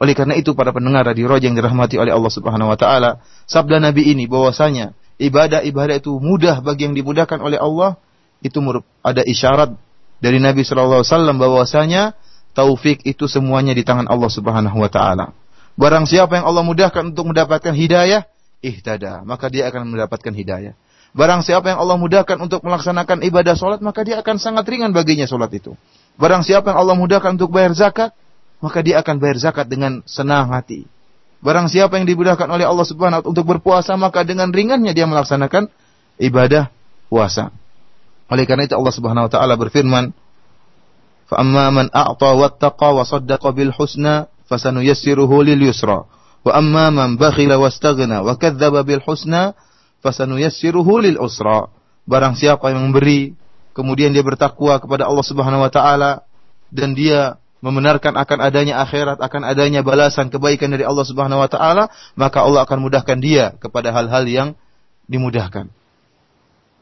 Oleh karena itu para pendengar di Roja yang dirahmati oleh Allah Subhanahu wa taala, sabda Nabi ini bahwasanya ibadah-ibadah itu mudah bagi yang dimudahkan oleh Allah, itu ada isyarat dari Nabi sallallahu alaihi wasallam bahwasanya taufik itu semuanya di tangan Allah Subhanahu wa taala. Barang siapa yang Allah mudahkan untuk mendapatkan hidayah, ihtada, maka dia akan mendapatkan hidayah. Barang siapa yang Allah mudahkan untuk melaksanakan ibadah solat, maka dia akan sangat ringan baginya solat itu. Barang siapa yang Allah mudahkan untuk bayar zakat, maka dia akan bayar zakat dengan senang hati. Barang siapa yang dimudahkan oleh Allah Subhanahu wa taala untuk berpuasa, maka dengan ringannya dia melaksanakan ibadah puasa. Oleh karena itu Allah Subhanahu wa taala berfirman, "Fa amma man a'ta wattaqa wa saddaqa bil husna fasanuyassiruhu lil yusra. Wa amma man bakhila wastaghna wa kadzdzaba bil husna fasanuyassiruhu lil usra. Barang siapa yang memberi kemudian dia bertakwa kepada Allah Subhanahu wa taala dan dia membenarkan akan adanya akhirat, akan adanya balasan kebaikan dari Allah Subhanahu wa taala, maka Allah akan mudahkan dia kepada hal-hal yang dimudahkan.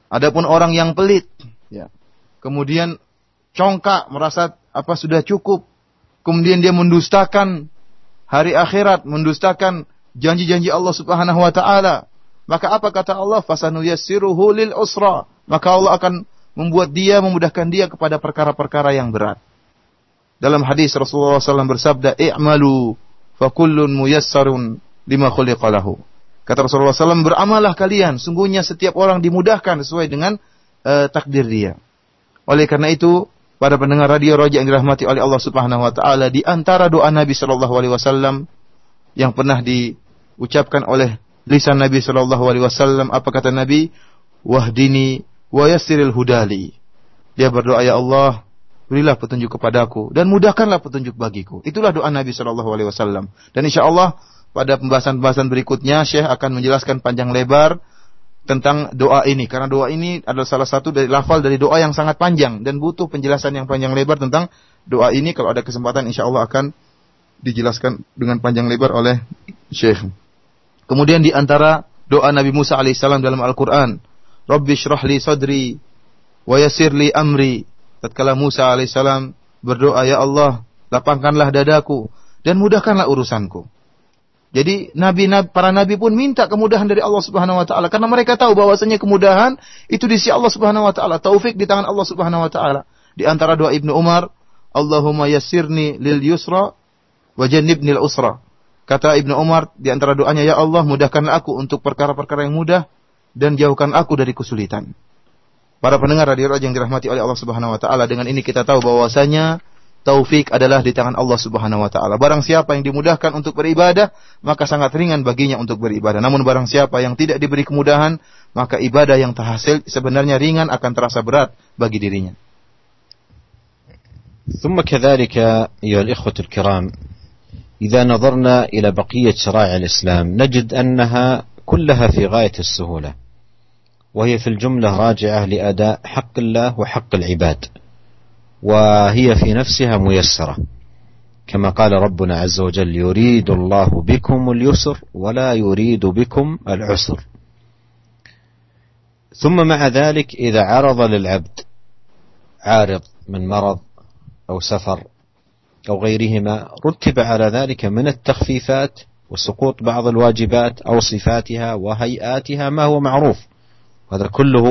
Adapun orang yang pelit, ya. Kemudian congkak merasa apa sudah cukup, kemudian dia mendustakan hari akhirat, mendustakan janji-janji Allah Subhanahu wa taala. Maka apa kata Allah? Fasanu yassiruhu lil usra. Maka Allah akan membuat dia memudahkan dia kepada perkara-perkara yang berat. Dalam hadis Rasulullah SAW bersabda, "I'malu fa kullun muyassarun lima khuliqalahu." Kata Rasulullah SAW, beramalah kalian, sungguhnya setiap orang dimudahkan sesuai dengan uh, takdir dia. Oleh karena itu, pada pendengar radio Roja yang dirahmati oleh Allah Subhanahu wa taala di antara doa Nabi sallallahu alaihi wasallam yang pernah diucapkan oleh lisan Nabi sallallahu alaihi wasallam apa kata Nabi wahdini wa yassiril hudali dia berdoa ya Allah berilah petunjuk kepadaku dan mudahkanlah petunjuk bagiku. Itulah doa Nabi Shallallahu Alaihi Wasallam. Dan insya Allah pada pembahasan-pembahasan berikutnya Syekh akan menjelaskan panjang lebar tentang doa ini karena doa ini adalah salah satu dari lafal dari doa yang sangat panjang dan butuh penjelasan yang panjang lebar tentang doa ini kalau ada kesempatan insya Allah akan dijelaskan dengan panjang lebar oleh Syekh. Kemudian di antara doa Nabi Musa alaihissalam dalam Al-Quran, Rabbi shrah li sadri wa yassir li amri tatkala Musa alaihissalam berdoa, "Ya Allah, lapangkanlah dadaku dan mudahkanlah urusanku." Jadi nabi, nabi para nabi pun minta kemudahan dari Allah Subhanahu wa taala karena mereka tahu bahwasanya kemudahan itu di sisi Allah Subhanahu wa taala, taufik di tangan Allah Subhanahu wa taala. Di antara doa Ibnu Umar, Allahumma yassirni lil yusra wa jannibni lil usra. Kata Ibnu Umar di antara doanya, ya Allah mudahkanlah aku untuk perkara-perkara yang mudah dan jauhkan aku dari kesulitan. Para pendengar radio yang dirahmati oleh Allah Subhanahu wa taala, dengan ini kita tahu bahwasanya taufik adalah di tangan Allah Subhanahu wa taala. Barang siapa yang dimudahkan untuk beribadah, maka sangat ringan baginya untuk beribadah. Namun barang siapa yang tidak diberi kemudahan, maka ibadah yang terhasil sebenarnya ringan akan terasa berat bagi dirinya. ثم كذلك أيها الإخوة الكرام إذا نظرنا إلى بقية شرائع الإسلام نجد أنها كلها في غاية السهولة وهي في الجملة راجعة لأداء حق الله وحق العباد وهي في نفسها ميسرة. كما قال ربنا عز وجل يريد الله بكم اليسر ولا يريد بكم العسر. ثم مع ذلك إذا عرض للعبد عارض من مرض أو سفر أو غيرهما رتب على ذلك من التخفيفات وسقوط بعض الواجبات أو صفاتها وهيئاتها ما هو معروف. هذا كله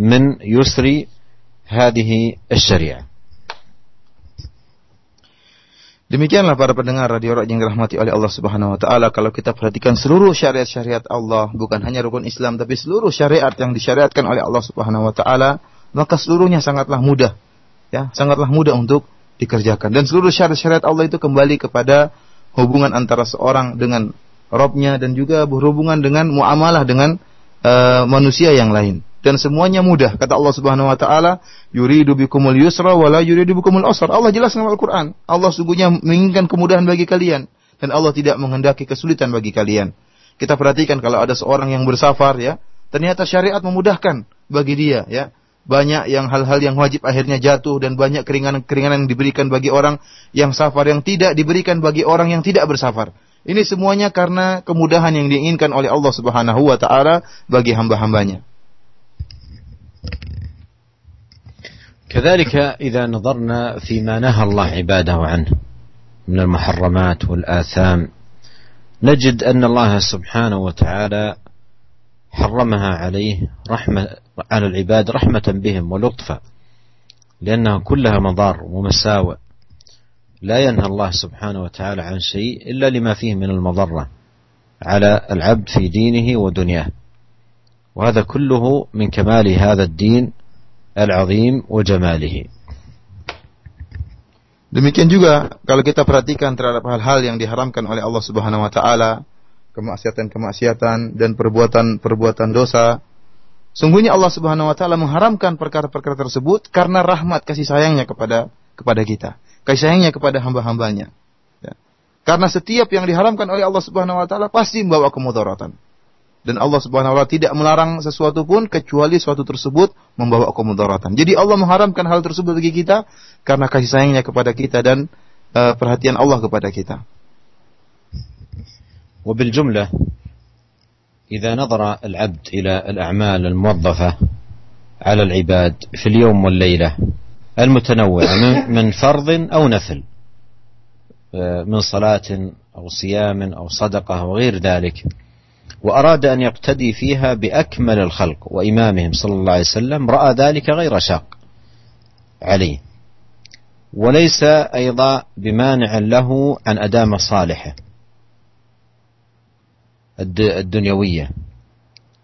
من يسر هذه الشريعة Demikianlah para pendengar radio Raja yang dirahmati oleh Allah Subhanahu wa taala kalau kita perhatikan seluruh syariat-syariat Allah bukan hanya rukun Islam tapi seluruh syariat yang disyariatkan oleh Allah Subhanahu wa taala maka seluruhnya sangatlah mudah ya sangatlah mudah untuk dikerjakan dan seluruh syariat-syariat Allah itu kembali kepada hubungan antara seorang dengan Robnya dan juga berhubungan dengan muamalah dengan uh, manusia yang lain. Dan semuanya mudah kata Allah Subhanahu wa taala yuridu bikumul yusra wala yuridu bikumul usra. Allah jelas dalam Al-Qur'an Allah sungguhnya menginginkan kemudahan bagi kalian dan Allah tidak menghendaki kesulitan bagi kalian. Kita perhatikan kalau ada seorang yang bersafar ya ternyata syariat memudahkan bagi dia ya banyak yang hal-hal yang wajib akhirnya jatuh dan banyak keringanan-keringanan yang diberikan bagi orang yang safar yang tidak diberikan bagi orang yang tidak bersafar ini semuanya karena kemudahan yang diinginkan oleh Allah Subhanahu wa taala bagi hamba-hambanya. كذلك إذا نظرنا فيما نهى الله عباده عنه من المحرمات والآثام نجد أن الله سبحانه وتعالى حرمها عليه رحمة على العباد رحمة بهم ولطفا لأنها كلها مضار ومساوئ لا ينهى الله سبحانه وتعالى عن شيء إلا لما فيه من المضرة على العبد في دينه ودنياه وهذا كله من كمال هذا الدين العظيم وجماله Demikian juga kalau kita perhatikan terhadap hal-hal yang diharamkan oleh Allah Subhanahu wa taala, kemaksiatan-kemaksiatan dan perbuatan-perbuatan dosa, sungguhnya Allah Subhanahu wa taala mengharamkan perkara-perkara tersebut karena rahmat kasih sayangnya kepada kepada kita kasih sayangnya kepada hamba-hambanya. Ya. Karena setiap yang diharamkan oleh Allah Subhanahu wa taala pasti membawa kemudaratan. dan Allah Subhanahu wa taala tidak melarang sesuatu pun kecuali sesuatu tersebut membawa kemudaratan. Jadi Allah mengharamkan hal tersebut bagi kita karena kasih sayangnya kepada kita dan uh, perhatian Allah kepada kita. وبالجملة إذا نظر العبد إلى الأعمال الموظفة على العباد في اليوم والليلة المتنوعة من فرض أو نفل من صلاة أو صيام أو صدقة وغير ذلك وأراد أن يقتدي فيها بأكمل الخلق وإمامهم صلى الله عليه وسلم رأى ذلك غير شاق عليه. وليس أيضا بمانع له عن أداء مصالحه الدنيوية.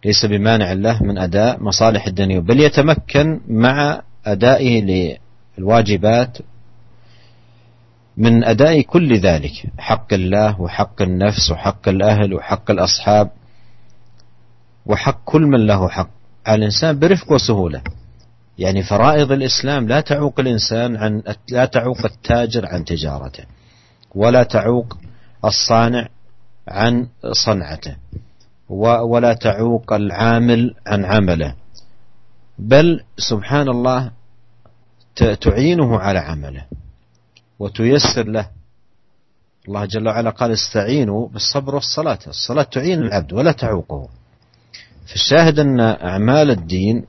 ليس بمانع له من أداء مصالح الدنيا. بل يتمكن مع أدائه للواجبات من أداء كل ذلك. حق الله وحق النفس وحق الأهل وحق الأصحاب وحق كل من له حق. على الإنسان برفق وسهولة. يعني فرائض الإسلام لا تعوق الإنسان عن لا تعوق التاجر عن تجارته ولا تعوق الصانع عن صنعته. ولا تعوق العامل عن عمله. بل سبحان الله تعينه على عمله. وتيسر له. الله جل وعلا قال استعينوا بالصبر والصلاة. الصلاة تعين العبد ولا تعوقه. فالشاهد أن أعمال الدين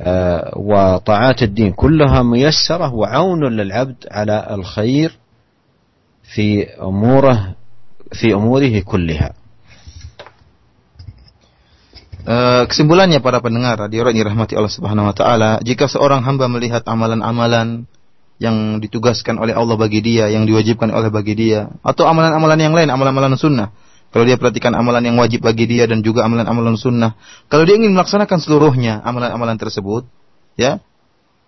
آه، وطاعات الدين كلها ميسرة وعون للعبد على الخير في أموره fi umurihi kulliha. Eh, kesimpulannya para pendengar radio yang dirahmati Allah Subhanahu wa taala, jika seorang hamba melihat amalan-amalan yang ditugaskan oleh Allah bagi dia, yang diwajibkan oleh bagi dia, atau amalan-amalan yang lain, amalan-amalan sunnah. Kalau dia perhatikan amalan yang wajib bagi dia dan juga amalan-amalan sunnah, kalau dia ingin melaksanakan seluruhnya amalan-amalan tersebut, ya,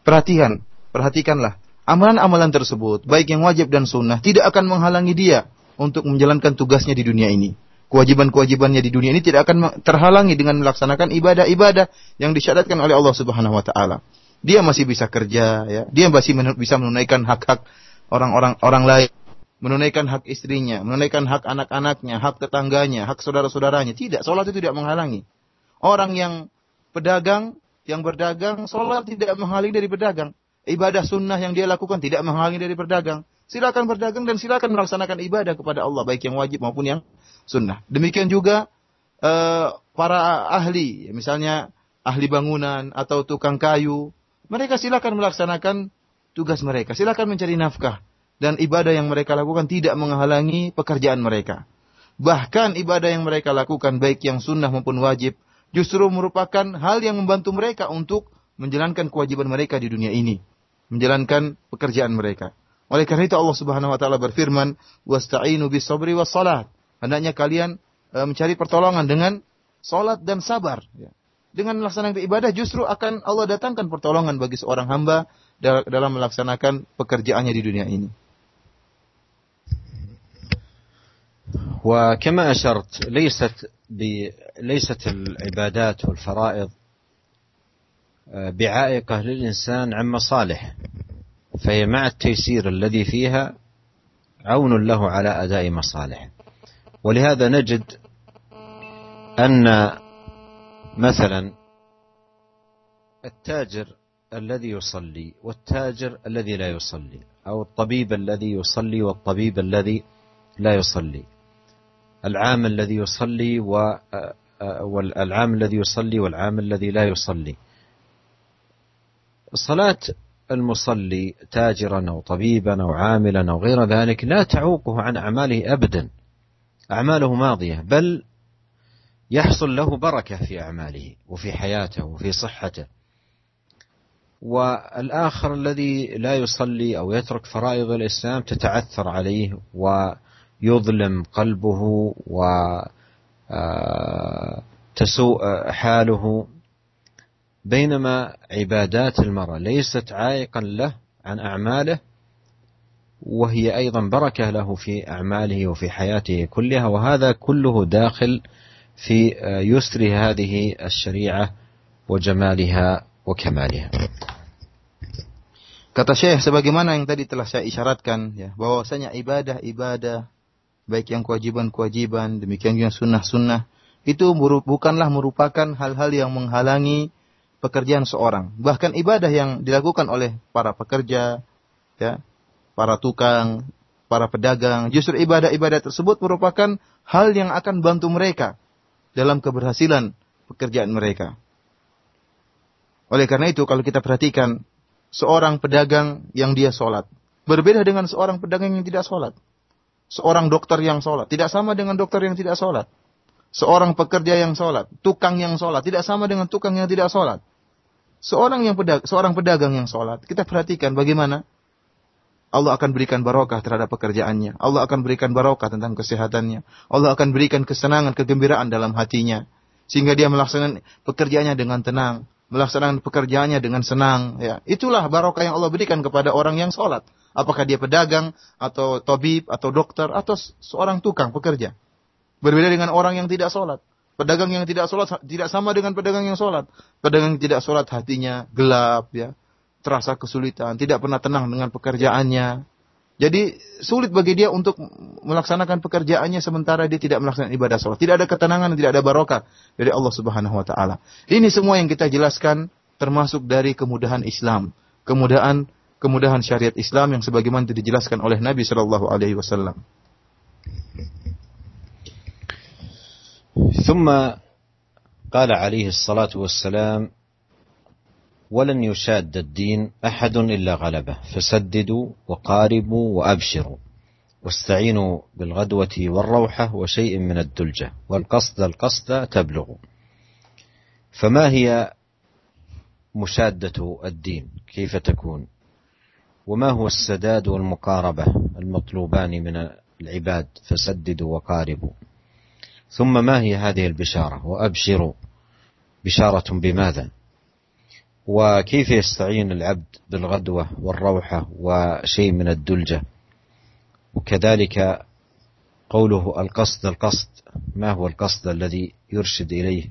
perhatikan, perhatikanlah amalan-amalan tersebut, baik yang wajib dan sunnah, tidak akan menghalangi dia untuk menjalankan tugasnya di dunia ini. Kewajiban-kewajibannya di dunia ini tidak akan terhalangi dengan melaksanakan ibadah-ibadah yang disyaratkan oleh Allah Subhanahu wa taala. Dia masih bisa kerja, ya. Dia masih bisa menunaikan hak-hak orang-orang orang lain menunaikan hak istrinya, menunaikan hak anak-anaknya, hak tetangganya, hak saudara-saudaranya. Tidak, sholat itu tidak menghalangi. Orang yang pedagang, yang berdagang, sholat tidak menghalangi dari pedagang. Ibadah sunnah yang dia lakukan tidak menghalangi dari berdagang. Silakan berdagang dan silakan melaksanakan ibadah kepada Allah, baik yang wajib maupun yang sunnah. Demikian juga uh, para ahli, misalnya ahli bangunan atau tukang kayu, mereka silakan melaksanakan tugas mereka. Silakan mencari nafkah dan ibadah yang mereka lakukan tidak menghalangi pekerjaan mereka. Bahkan ibadah yang mereka lakukan baik yang sunnah maupun wajib justru merupakan hal yang membantu mereka untuk menjalankan kewajiban mereka di dunia ini, menjalankan pekerjaan mereka. Oleh karena itu Allah Subhanahu wa taala berfirman, "Wasta'inu bis sabri was salat." Hendaknya kalian e, mencari pertolongan dengan salat dan sabar, ya. Dengan melaksanakan ibadah justru akan Allah datangkan pertolongan bagi seorang hamba dalam melaksanakan pekerjaannya di dunia ini. وكما أشرت ليست ليست العبادات والفرائض آه، بعائقة للإنسان عن مصالح فهي مع التيسير الذي فيها عون له على أداء مصالح. ولهذا نجد أن مثلا التاجر الذي يصلي والتاجر الذي لا يصلي أو الطبيب الذي يصلي والطبيب الذي لا يصلي. العام الذي يصلي والعام الذي يصلي والعام الذي لا يصلي. صلاة المصلي تاجرا أو طبيبا أو عاملا أو غير ذلك لا تعوقه عن أعماله أبدا. أعماله ماضية بل يحصل له بركة في أعماله وفي حياته وفي صحته. والآخر الذي لا يصلي أو يترك فرائض الإسلام تتعثر عليه و يظلم قلبه وتسوء حاله. بينما عبادات المرء ليست عائقا له عن أعماله وهي أيضا بركة له في أعماله وفي حياته كلها وهذا كله داخل في آه، يسر هذه الشريعة وجمالها وكمالها Kata Syekh sebagaimana yang tadi telah saya isyaratkan ya bahwasanya ibadah-ibadah baik yang kewajiban-kewajiban, demikian juga sunnah-sunnah, itu bukanlah merupakan hal-hal yang menghalangi pekerjaan seorang. Bahkan ibadah yang dilakukan oleh para pekerja, ya, para tukang, para pedagang, justru ibadah-ibadah tersebut merupakan hal yang akan bantu mereka dalam keberhasilan pekerjaan mereka. Oleh karena itu, kalau kita perhatikan seorang pedagang yang dia sholat, berbeda dengan seorang pedagang yang tidak sholat. Seorang dokter yang sholat, tidak sama dengan dokter yang tidak sholat. Seorang pekerja yang sholat, tukang yang sholat, tidak sama dengan tukang yang tidak sholat. Seorang yang pedag seorang pedagang yang sholat, kita perhatikan bagaimana Allah akan berikan barokah terhadap pekerjaannya. Allah akan berikan barokah tentang kesehatannya. Allah akan berikan kesenangan, kegembiraan dalam hatinya. Sehingga dia melaksanakan pekerjaannya dengan tenang. Melaksanakan pekerjaannya dengan senang. Ya, Itulah barokah yang Allah berikan kepada orang yang sholat. Apakah dia pedagang, atau tabib, atau dokter, atau seorang tukang pekerja. Berbeda dengan orang yang tidak sholat. Pedagang yang tidak sholat tidak sama dengan pedagang yang sholat. Pedagang yang tidak sholat hatinya gelap, ya, terasa kesulitan, tidak pernah tenang dengan pekerjaannya. Jadi sulit bagi dia untuk melaksanakan pekerjaannya sementara dia tidak melaksanakan ibadah sholat. Tidak ada ketenangan, tidak ada barokah dari Allah Subhanahu Wa Taala. Ini semua yang kita jelaskan termasuk dari kemudahan Islam, kemudahan kemudahan syariat Islam yang sebagaimana dijelaskan oleh Nabi Shallallahu Alaihi Wasallam. ثم قال عليه الصلاة والسلام ولن يشاد الدين أحد إلا غلبه فسددوا وقاربوا وأبشروا واستعينوا بالغدوة والروحة وشيء من الدلجة والقصد القصد تبلغوا. فما هي مشادة الدين؟ كيف تكون؟ وما هو السداد والمقاربة المطلوبان من العباد؟ فسددوا وقاربوا. ثم ما هي هذه البشارة؟ وأبشروا. بشارة بماذا؟ وكيف يستعين العبد بالغدوة والروحة وشيء من الدلجة؟ وكذلك قوله القصد القصد ما هو القصد الذي يرشد إليه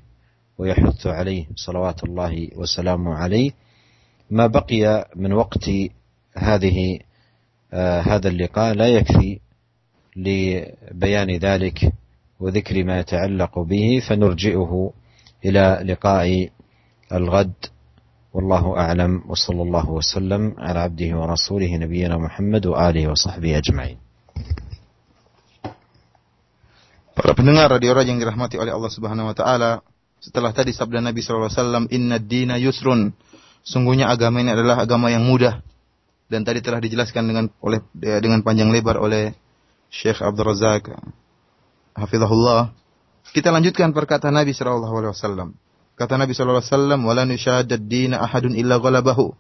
ويحث عليه صلوات الله وسلامه عليه؟ ما بقي من وقت هذه آه هذا اللقاء لا يكفي لبيان ذلك. وذكر ما يتعلق به فنرجئه إلى لقاء الغد والله أعلم وصلى الله وسلم على عبده ورسوله نبينا محمد وآله وصحبه أجمعين Para pendengar radio Raja yang dirahmati oleh Allah Subhanahu wa taala, setelah tadi sabda Nabi sallallahu alaihi wasallam, "Inna dina yusrun." Sungguhnya agama ini adalah agama yang mudah. Dan tadi telah dijelaskan dengan oleh dengan panjang lebar oleh Syekh Abdul Razak hafizahullah. Kita lanjutkan perkataan Nabi sallallahu alaihi wasallam. Kata Nabi sallallahu alaihi wasallam, "Wala nushadad din ahadun illa ghalabahu."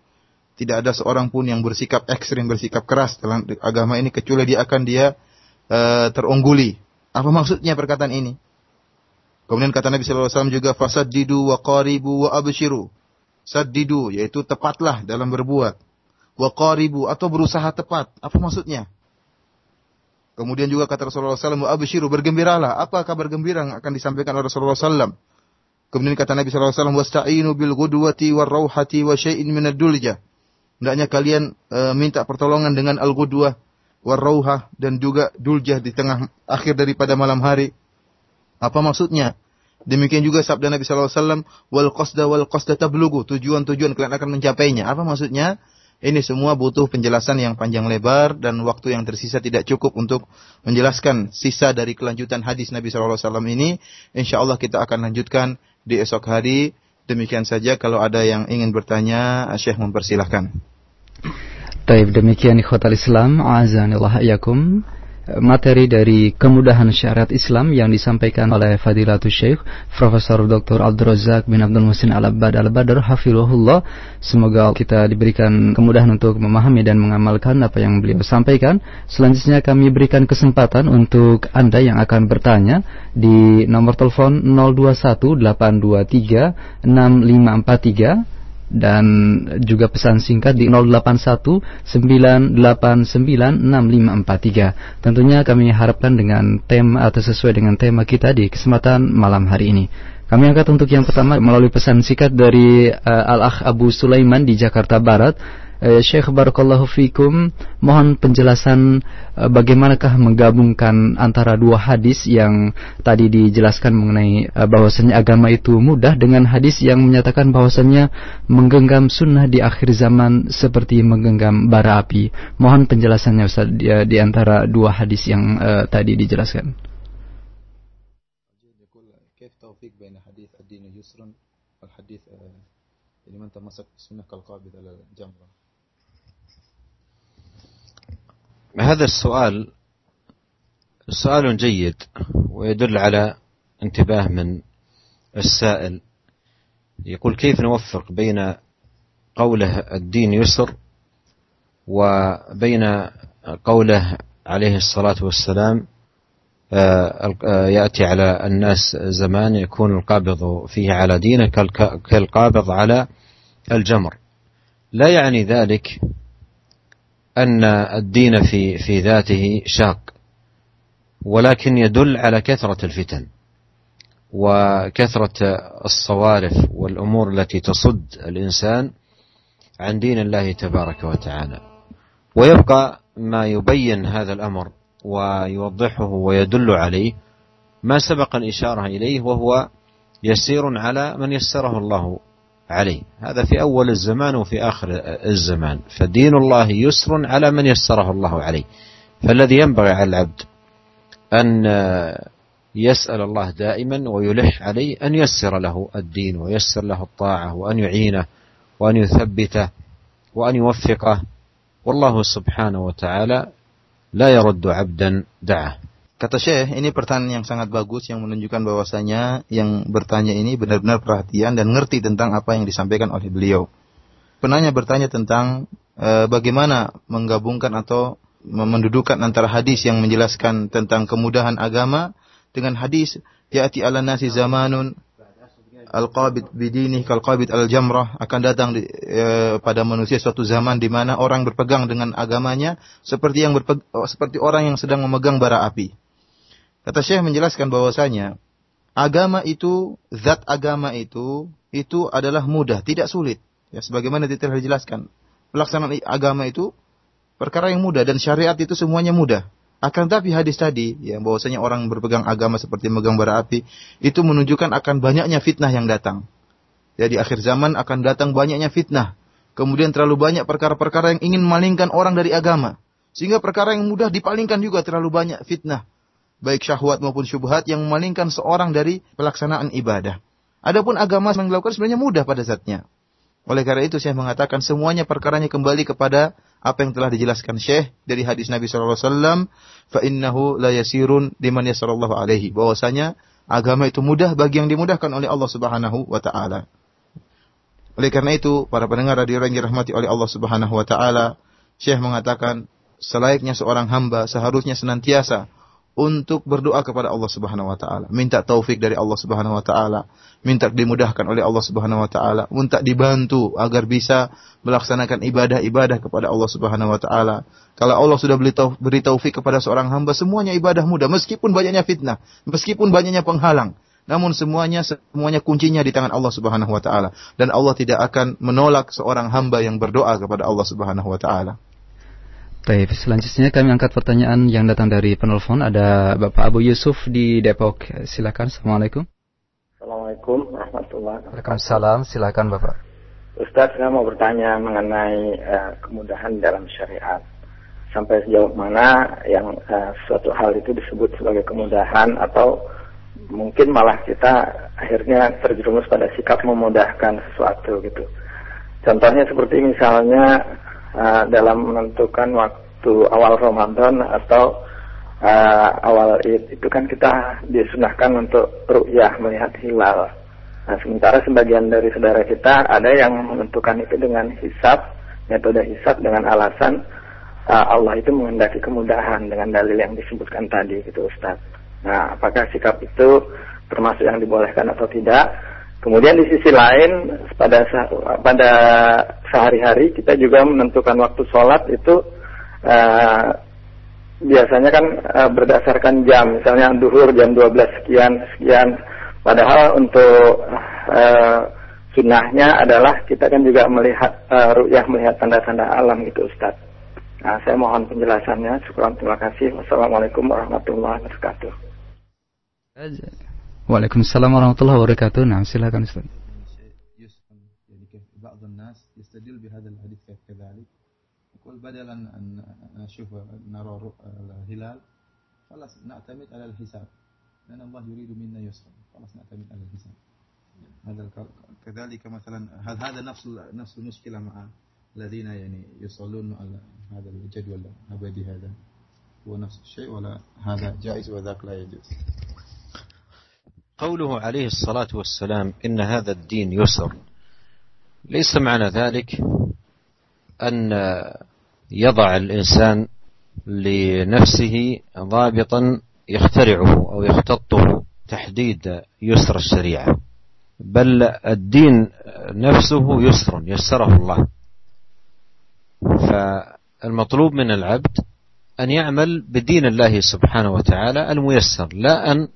Tidak ada seorang pun yang bersikap ekstrim, bersikap keras dalam agama ini kecuali dia akan dia uh, terungguli. Apa maksudnya perkataan ini? Kemudian kata Nabi sallallahu alaihi wasallam juga fasaddidu wa qaribu wa abshiru. Saddidu yaitu tepatlah dalam berbuat. Wa qaribu atau berusaha tepat. Apa maksudnya? Kemudian juga kata Rasulullah SAW, abshiru bergembiralah. Apa kabar gembira yang akan disampaikan oleh Rasulullah SAW? Kemudian kata Nabi SAW, wasta'inu bil gudwati war rauhati wa syai'in min ad-dulja. Hendaknya kalian e, minta pertolongan dengan al-gudwah war rauhah dan juga duljah di tengah akhir daripada malam hari. Apa maksudnya? Demikian juga sabda Nabi SAW, wal qasda wal qasda tablugu. Tujuan-tujuan kalian akan mencapainya. Apa maksudnya? Ini semua butuh penjelasan yang panjang lebar dan waktu yang tersisa tidak cukup untuk menjelaskan sisa dari kelanjutan hadis Nabi SAW ini. Insya Allah kita akan lanjutkan di esok hari. Demikian saja kalau ada yang ingin bertanya, Syekh mempersilahkan. Taib demikian ikhwatal Islam, azanillah materi dari kemudahan syariat Islam yang disampaikan oleh Fadilatul Syekh Profesor Dr. Abdul Razak bin Abdul Musin Al-Abbad Al-Badr Hafirullah Semoga kita diberikan kemudahan untuk memahami dan mengamalkan apa yang beliau sampaikan Selanjutnya kami berikan kesempatan untuk Anda yang akan bertanya di nomor telepon 021 823 6543 dan juga pesan singkat di 0819896543. Tentunya kami harapkan dengan tema atau sesuai dengan tema kita di kesempatan malam hari ini. Kami angkat untuk yang pertama melalui pesan singkat dari uh, Al-Akh Abu Sulaiman di Jakarta Barat Eh, Syekh Barakallahu Fikum, mohon penjelasan eh, bagaimanakah menggabungkan antara dua hadis yang tadi dijelaskan mengenai eh, bahwasanya agama itu mudah dengan hadis yang menyatakan bahwasanya menggenggam sunnah di akhir zaman seperti menggenggam bara api. Mohon penjelasannya Ustaz di, di antara dua hadis yang uh, tadi dijelaskan. لمن تمسك بالسنة كالقابض على الجمرة هذا السؤال سؤال جيد ويدل على انتباه من السائل. يقول كيف نوفق بين قوله الدين يسر وبين قوله عليه الصلاة والسلام آه، آه، يأتي على الناس زمان يكون القابض فيه على دينه كالقابض على الجمر. لا يعني ذلك أن الدين في في ذاته شاق ولكن يدل على كثرة الفتن وكثرة الصوارف والأمور التي تصد الإنسان عن دين الله تبارك وتعالى. ويبقى ما يبين هذا الأمر ويوضحه ويدل عليه ما سبق الإشارة إليه وهو يسير على من يسره الله عليه هذا في أول الزمان وفي آخر الزمان. فدين الله يسر على من يسره الله عليه. فالذي ينبغي على العبد أن يسأل الله دائما ويلح عليه أن يسر له الدين ويسر له الطاعة وأن يعينه وأن يثبته وأن يوفقه. والله سبحانه وتعالى لا يرد عبدا دعاه. Kata Syekh, ini pertanyaan yang sangat bagus yang menunjukkan bahwasanya yang bertanya ini benar-benar perhatian dan ngerti tentang apa yang disampaikan oleh beliau. Penanya bertanya tentang e, bagaimana menggabungkan atau mendudukan antara hadis yang menjelaskan tentang kemudahan agama dengan hadis ya'ti ala nasi zamanun al-qabid bidinih kal-qabid al-jamrah akan datang di, e, pada manusia suatu zaman di mana orang berpegang dengan agamanya seperti yang berpeg, seperti orang yang sedang memegang bara api. Kata Syekh menjelaskan bahwasanya agama itu, zat agama itu, itu adalah mudah, tidak sulit. Ya, sebagaimana telah dijelaskan. Pelaksanaan agama itu perkara yang mudah dan syariat itu semuanya mudah. Akan tapi hadis tadi, ya bahwasanya orang berpegang agama seperti megang bara api, itu menunjukkan akan banyaknya fitnah yang datang. Jadi ya, akhir zaman akan datang banyaknya fitnah. Kemudian terlalu banyak perkara-perkara yang ingin memalingkan orang dari agama. Sehingga perkara yang mudah dipalingkan juga terlalu banyak fitnah baik syahwat maupun syubhat yang memalingkan seorang dari pelaksanaan ibadah. Adapun agama yang dilakukan sebenarnya mudah pada zatnya. Oleh karena itu saya mengatakan semuanya perkaranya kembali kepada apa yang telah dijelaskan Syekh dari hadis Nabi sallallahu alaihi wasallam, fa innahu la yasirun liman yasarallahu alaihi. Bahwasanya agama itu mudah bagi yang dimudahkan oleh Allah Subhanahu wa taala. Oleh karena itu, para pendengar radio yang dirahmati oleh Allah Subhanahu wa taala, Syekh mengatakan selayaknya seorang hamba seharusnya senantiasa untuk berdoa kepada Allah Subhanahu wa taala, minta taufik dari Allah Subhanahu wa taala, minta dimudahkan oleh Allah Subhanahu wa taala, minta dibantu agar bisa melaksanakan ibadah-ibadah kepada Allah Subhanahu wa taala. Kalau Allah sudah beri taufik kepada seorang hamba, semuanya ibadah mudah meskipun banyaknya fitnah, meskipun banyaknya penghalang. Namun semuanya semuanya kuncinya di tangan Allah Subhanahu wa taala dan Allah tidak akan menolak seorang hamba yang berdoa kepada Allah Subhanahu wa taala. Baik, selanjutnya kami angkat pertanyaan yang datang dari penelpon. Ada Bapak Abu Yusuf di Depok. Silakan. Assalamualaikum. Assalamualaikum warahmatullahi wabarakatuh. Waalaikumsalam. Silakan Bapak. Ustaz, saya mau bertanya mengenai uh, kemudahan dalam syariat. Sampai sejauh mana yang uh, suatu hal itu disebut sebagai kemudahan atau mungkin malah kita akhirnya terjerumus pada sikap memudahkan sesuatu gitu. Contohnya seperti misalnya uh, dalam menentukan waktu awal Ramadan atau uh, awal Id itu kan kita disunahkan untuk ru'yah melihat hilal. Nah, sementara sebagian dari saudara kita ada yang menentukan itu dengan hisap, metode hisap dengan alasan uh, Allah itu mengendaki kemudahan dengan dalil yang disebutkan tadi gitu Ustaz. Nah, apakah sikap itu termasuk yang dibolehkan atau tidak? Kemudian di sisi lain pada pada sehari-hari kita juga menentukan waktu sholat itu uh, biasanya kan uh, berdasarkan jam, misalnya duhur jam 12 sekian sekian. Padahal untuk uh, sunnahnya adalah kita kan juga melihat uh, ru'yah melihat tanda-tanda alam gitu Ustaz. Nah, saya mohon penjelasannya. Syukur terima kasih. Wassalamualaikum warahmatullahi wabarakatuh. Waalaikumsalam warahmatullahi wabarakatuh. Nah, silakan Ustaz. يستدل بهذا الحديث كذلك يقول بدلا أن نشوف نرى الهلال خلاص نعتمد على الحساب لأن الله يريد منا يسرا خلاص نعتمد على الحساب هذا كذلك مثلا هل هذا نفس نفس المشكلة مع الذين يعني يصلون على هذا الجدول الأبدي هذا هو نفس الشيء ولا هذا جائز وذاك لا يجوز قوله عليه الصلاة والسلام إن هذا الدين يسر. ليس معنى ذلك أن يضع الإنسان لنفسه ضابطا يخترعه أو يختطه تحديد يسر الشريعة. بل الدين نفسه يسر يسره الله. فالمطلوب من العبد أن يعمل بدين الله سبحانه وتعالى الميسر لا أن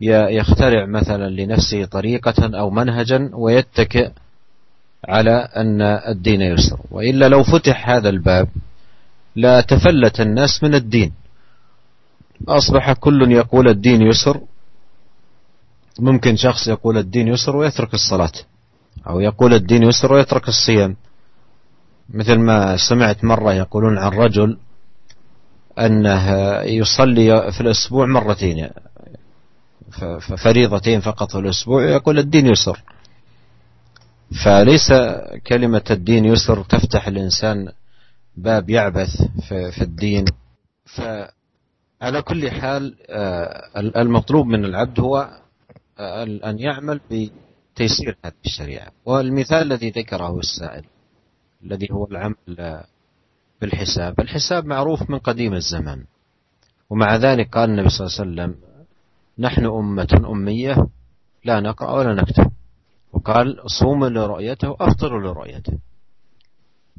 يخترع مثلا لنفسه طريقة أو منهجا ويتكئ على أن الدين يسر. وإلا لو فتح هذا الباب لا تفلت الناس من الدين. أصبح كل يقول الدين يسر ممكن شخص يقول الدين يسر ويترك الصلاة أو يقول الدين يسر ويترك الصيام. مثل ما سمعت مرة يقولون عن رجل أنه يصلي في الأسبوع مرتين فريضتين فقط في الأسبوع يقول الدين يسر. فليس كلمة الدين يسر تفتح الإنسان باب يعبث في الدين. فعلى كل حال آه، المطلوب من العبد هو آه، أن يعمل بتيسير هذه الشريعة. والمثال الذي ذكره السائل الذي هو العمل بالحساب. الحساب معروف من قديم الزمان ومع ذلك قال النبي صلى الله عليه وسلم نحن أمة أمية لا نقرأ ولا نكتب. وقال صوم لرؤيته أفطر لرؤيته.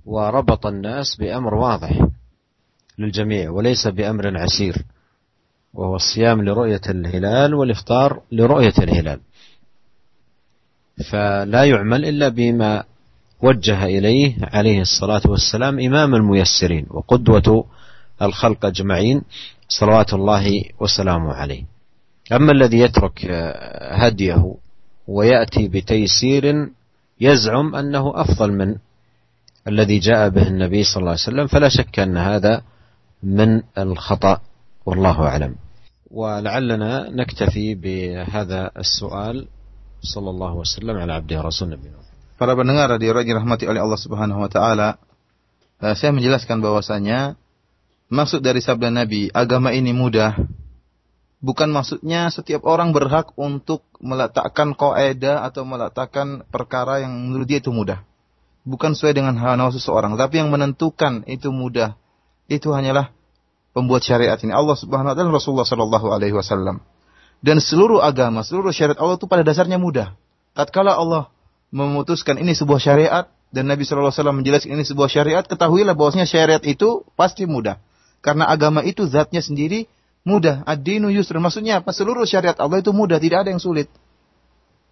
وربط الناس بأمر واضح للجميع وليس بأمر عسير وهو الصيام لرؤية الهلال والإفطار لرؤية الهلال. فلا يعمل إلا بما وجه إليه عليه الصلاة والسلام إمام الميسرين وقدوة الخلق أجمعين صلوات الله وسلامه عليه. أما الذي يترك هديه ويأتي بتيسير يزعم أنه أفضل من الذي جاء به النبي صلى الله عليه وسلم فلا شك أن هذا من الخطأ والله أعلم. ولعلنا نكتفي بهذا السؤال صلى الله وسلم على عبده ورسوله نبينا Para pendengar radio Raja rahmati oleh Allah Subhanahu wa taala, eh, saya menjelaskan bahwasanya maksud dari sabda Nabi, agama ini mudah, bukan maksudnya setiap orang berhak untuk meletakkan kaidah atau meletakkan perkara yang menurut dia itu mudah. Bukan sesuai dengan hawa nafsu seseorang, tapi yang menentukan itu mudah. Itu hanyalah pembuat syariat ini Allah Subhanahu wa taala Rasulullah sallallahu alaihi wasallam. Dan seluruh agama, seluruh syariat Allah itu pada dasarnya mudah. Tatkala Allah memutuskan ini sebuah syariat dan Nabi sallallahu alaihi wasallam menjelaskan ini sebuah syariat, ketahuilah bahwasanya syariat itu pasti mudah. Karena agama itu zatnya sendiri mudah. Ad-dinu yusr. Maksudnya apa? Seluruh syariat Allah itu mudah, tidak ada yang sulit.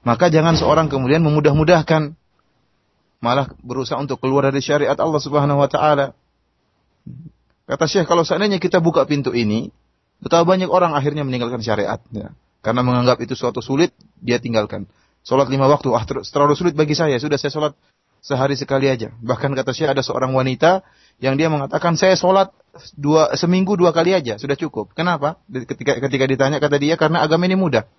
Maka jangan seorang kemudian memudah-mudahkan. Malah berusaha untuk keluar dari syariat Allah subhanahu wa ta'ala. Kata Syekh, kalau seandainya kita buka pintu ini, betapa banyak orang akhirnya meninggalkan syariat. Ya. Karena menganggap itu suatu sulit, dia tinggalkan. Sholat lima waktu, ah terlalu sulit bagi saya. Sudah saya sholat sehari sekali aja. Bahkan kata Syekh ada seorang wanita yang dia mengatakan saya sholat dua seminggu dua kali aja sudah cukup. Kenapa? Ketika ketika ditanya kata dia karena agama ini mudah.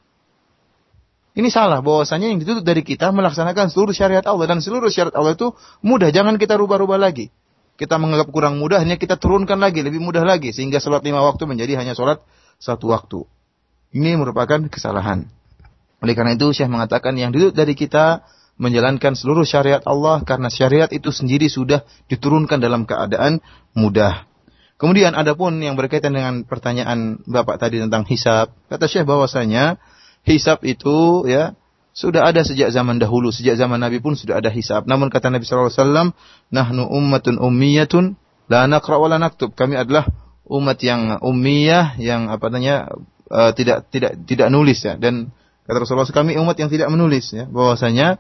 Ini salah bahwasanya yang dituntut dari kita melaksanakan seluruh syariat Allah dan seluruh syariat Allah itu mudah. Jangan kita rubah-rubah lagi. Kita menganggap kurang mudah, hanya kita turunkan lagi, lebih mudah lagi. Sehingga sholat lima waktu menjadi hanya sholat satu waktu. Ini merupakan kesalahan. Oleh karena itu, Syekh mengatakan yang dituntut dari kita menjalankan seluruh syariat Allah karena syariat itu sendiri sudah diturunkan dalam keadaan mudah. Kemudian adapun yang berkaitan dengan pertanyaan Bapak tadi tentang hisab, kata Syekh bahwasanya hisab itu ya sudah ada sejak zaman dahulu, sejak zaman Nabi pun sudah ada hisab. Namun kata Nabi sallallahu alaihi wasallam, "Nahnu ummatun ummiyatun la naqra wa la naktub." Kami adalah umat yang ummiyah yang apa namanya uh, tidak tidak tidak nulis ya dan kata Rasulullah kami umat yang tidak menulis ya bahwasanya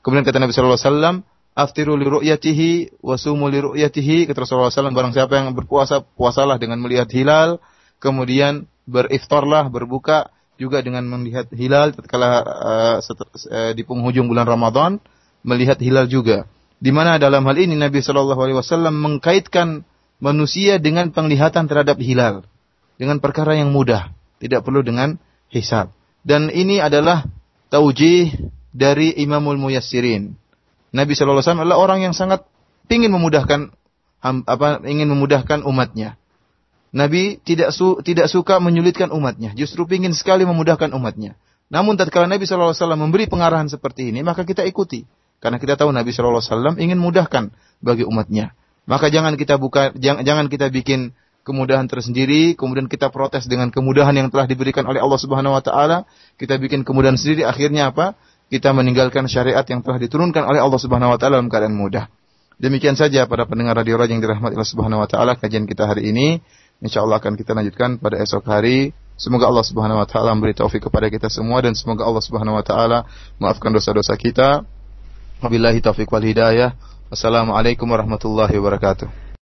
Kemudian kata Nabi sallallahu alaihi wasallam, "Aftiru li ru'yatihi wa sumu li ru'yatihi." Kata Rasulullah SAW, barang siapa yang berpuasa, puasalah dengan melihat hilal, kemudian beriftarlah, berbuka juga dengan melihat hilal tatkala uh, uh, di penghujung bulan Ramadan, melihat hilal juga. Di mana dalam hal ini Nabi Shallallahu alaihi wasallam mengkaitkan manusia dengan penglihatan terhadap hilal dengan perkara yang mudah, tidak perlu dengan hisab. Dan ini adalah taujih dari Imamul Muyassirin. Nabi Shallallahu Alaihi Wasallam adalah orang yang sangat ingin memudahkan apa ingin memudahkan umatnya. Nabi tidak su, tidak suka menyulitkan umatnya, justru ingin sekali memudahkan umatnya. Namun tatkala Nabi Shallallahu Alaihi Wasallam memberi pengarahan seperti ini, maka kita ikuti. Karena kita tahu Nabi Shallallahu Alaihi Wasallam ingin mudahkan bagi umatnya. Maka jangan kita buka, jangan, jangan kita bikin kemudahan tersendiri, kemudian kita protes dengan kemudahan yang telah diberikan oleh Allah Subhanahu Wa Taala. Kita bikin kemudahan sendiri, akhirnya apa? Kita meninggalkan syariat yang telah diturunkan oleh Allah Subhanahu wa taala dalam keadaan mudah. Demikian saja para pendengar radio Raja yang dirahmati Allah Subhanahu wa taala kajian kita hari ini. Insyaallah akan kita lanjutkan pada esok hari. Semoga Allah Subhanahu wa taala memberi taufik kepada kita semua dan semoga Allah Subhanahu wa taala maafkan dosa-dosa kita. Wabillahi taufik wal hidayah. Wassalamualaikum warahmatullahi wabarakatuh.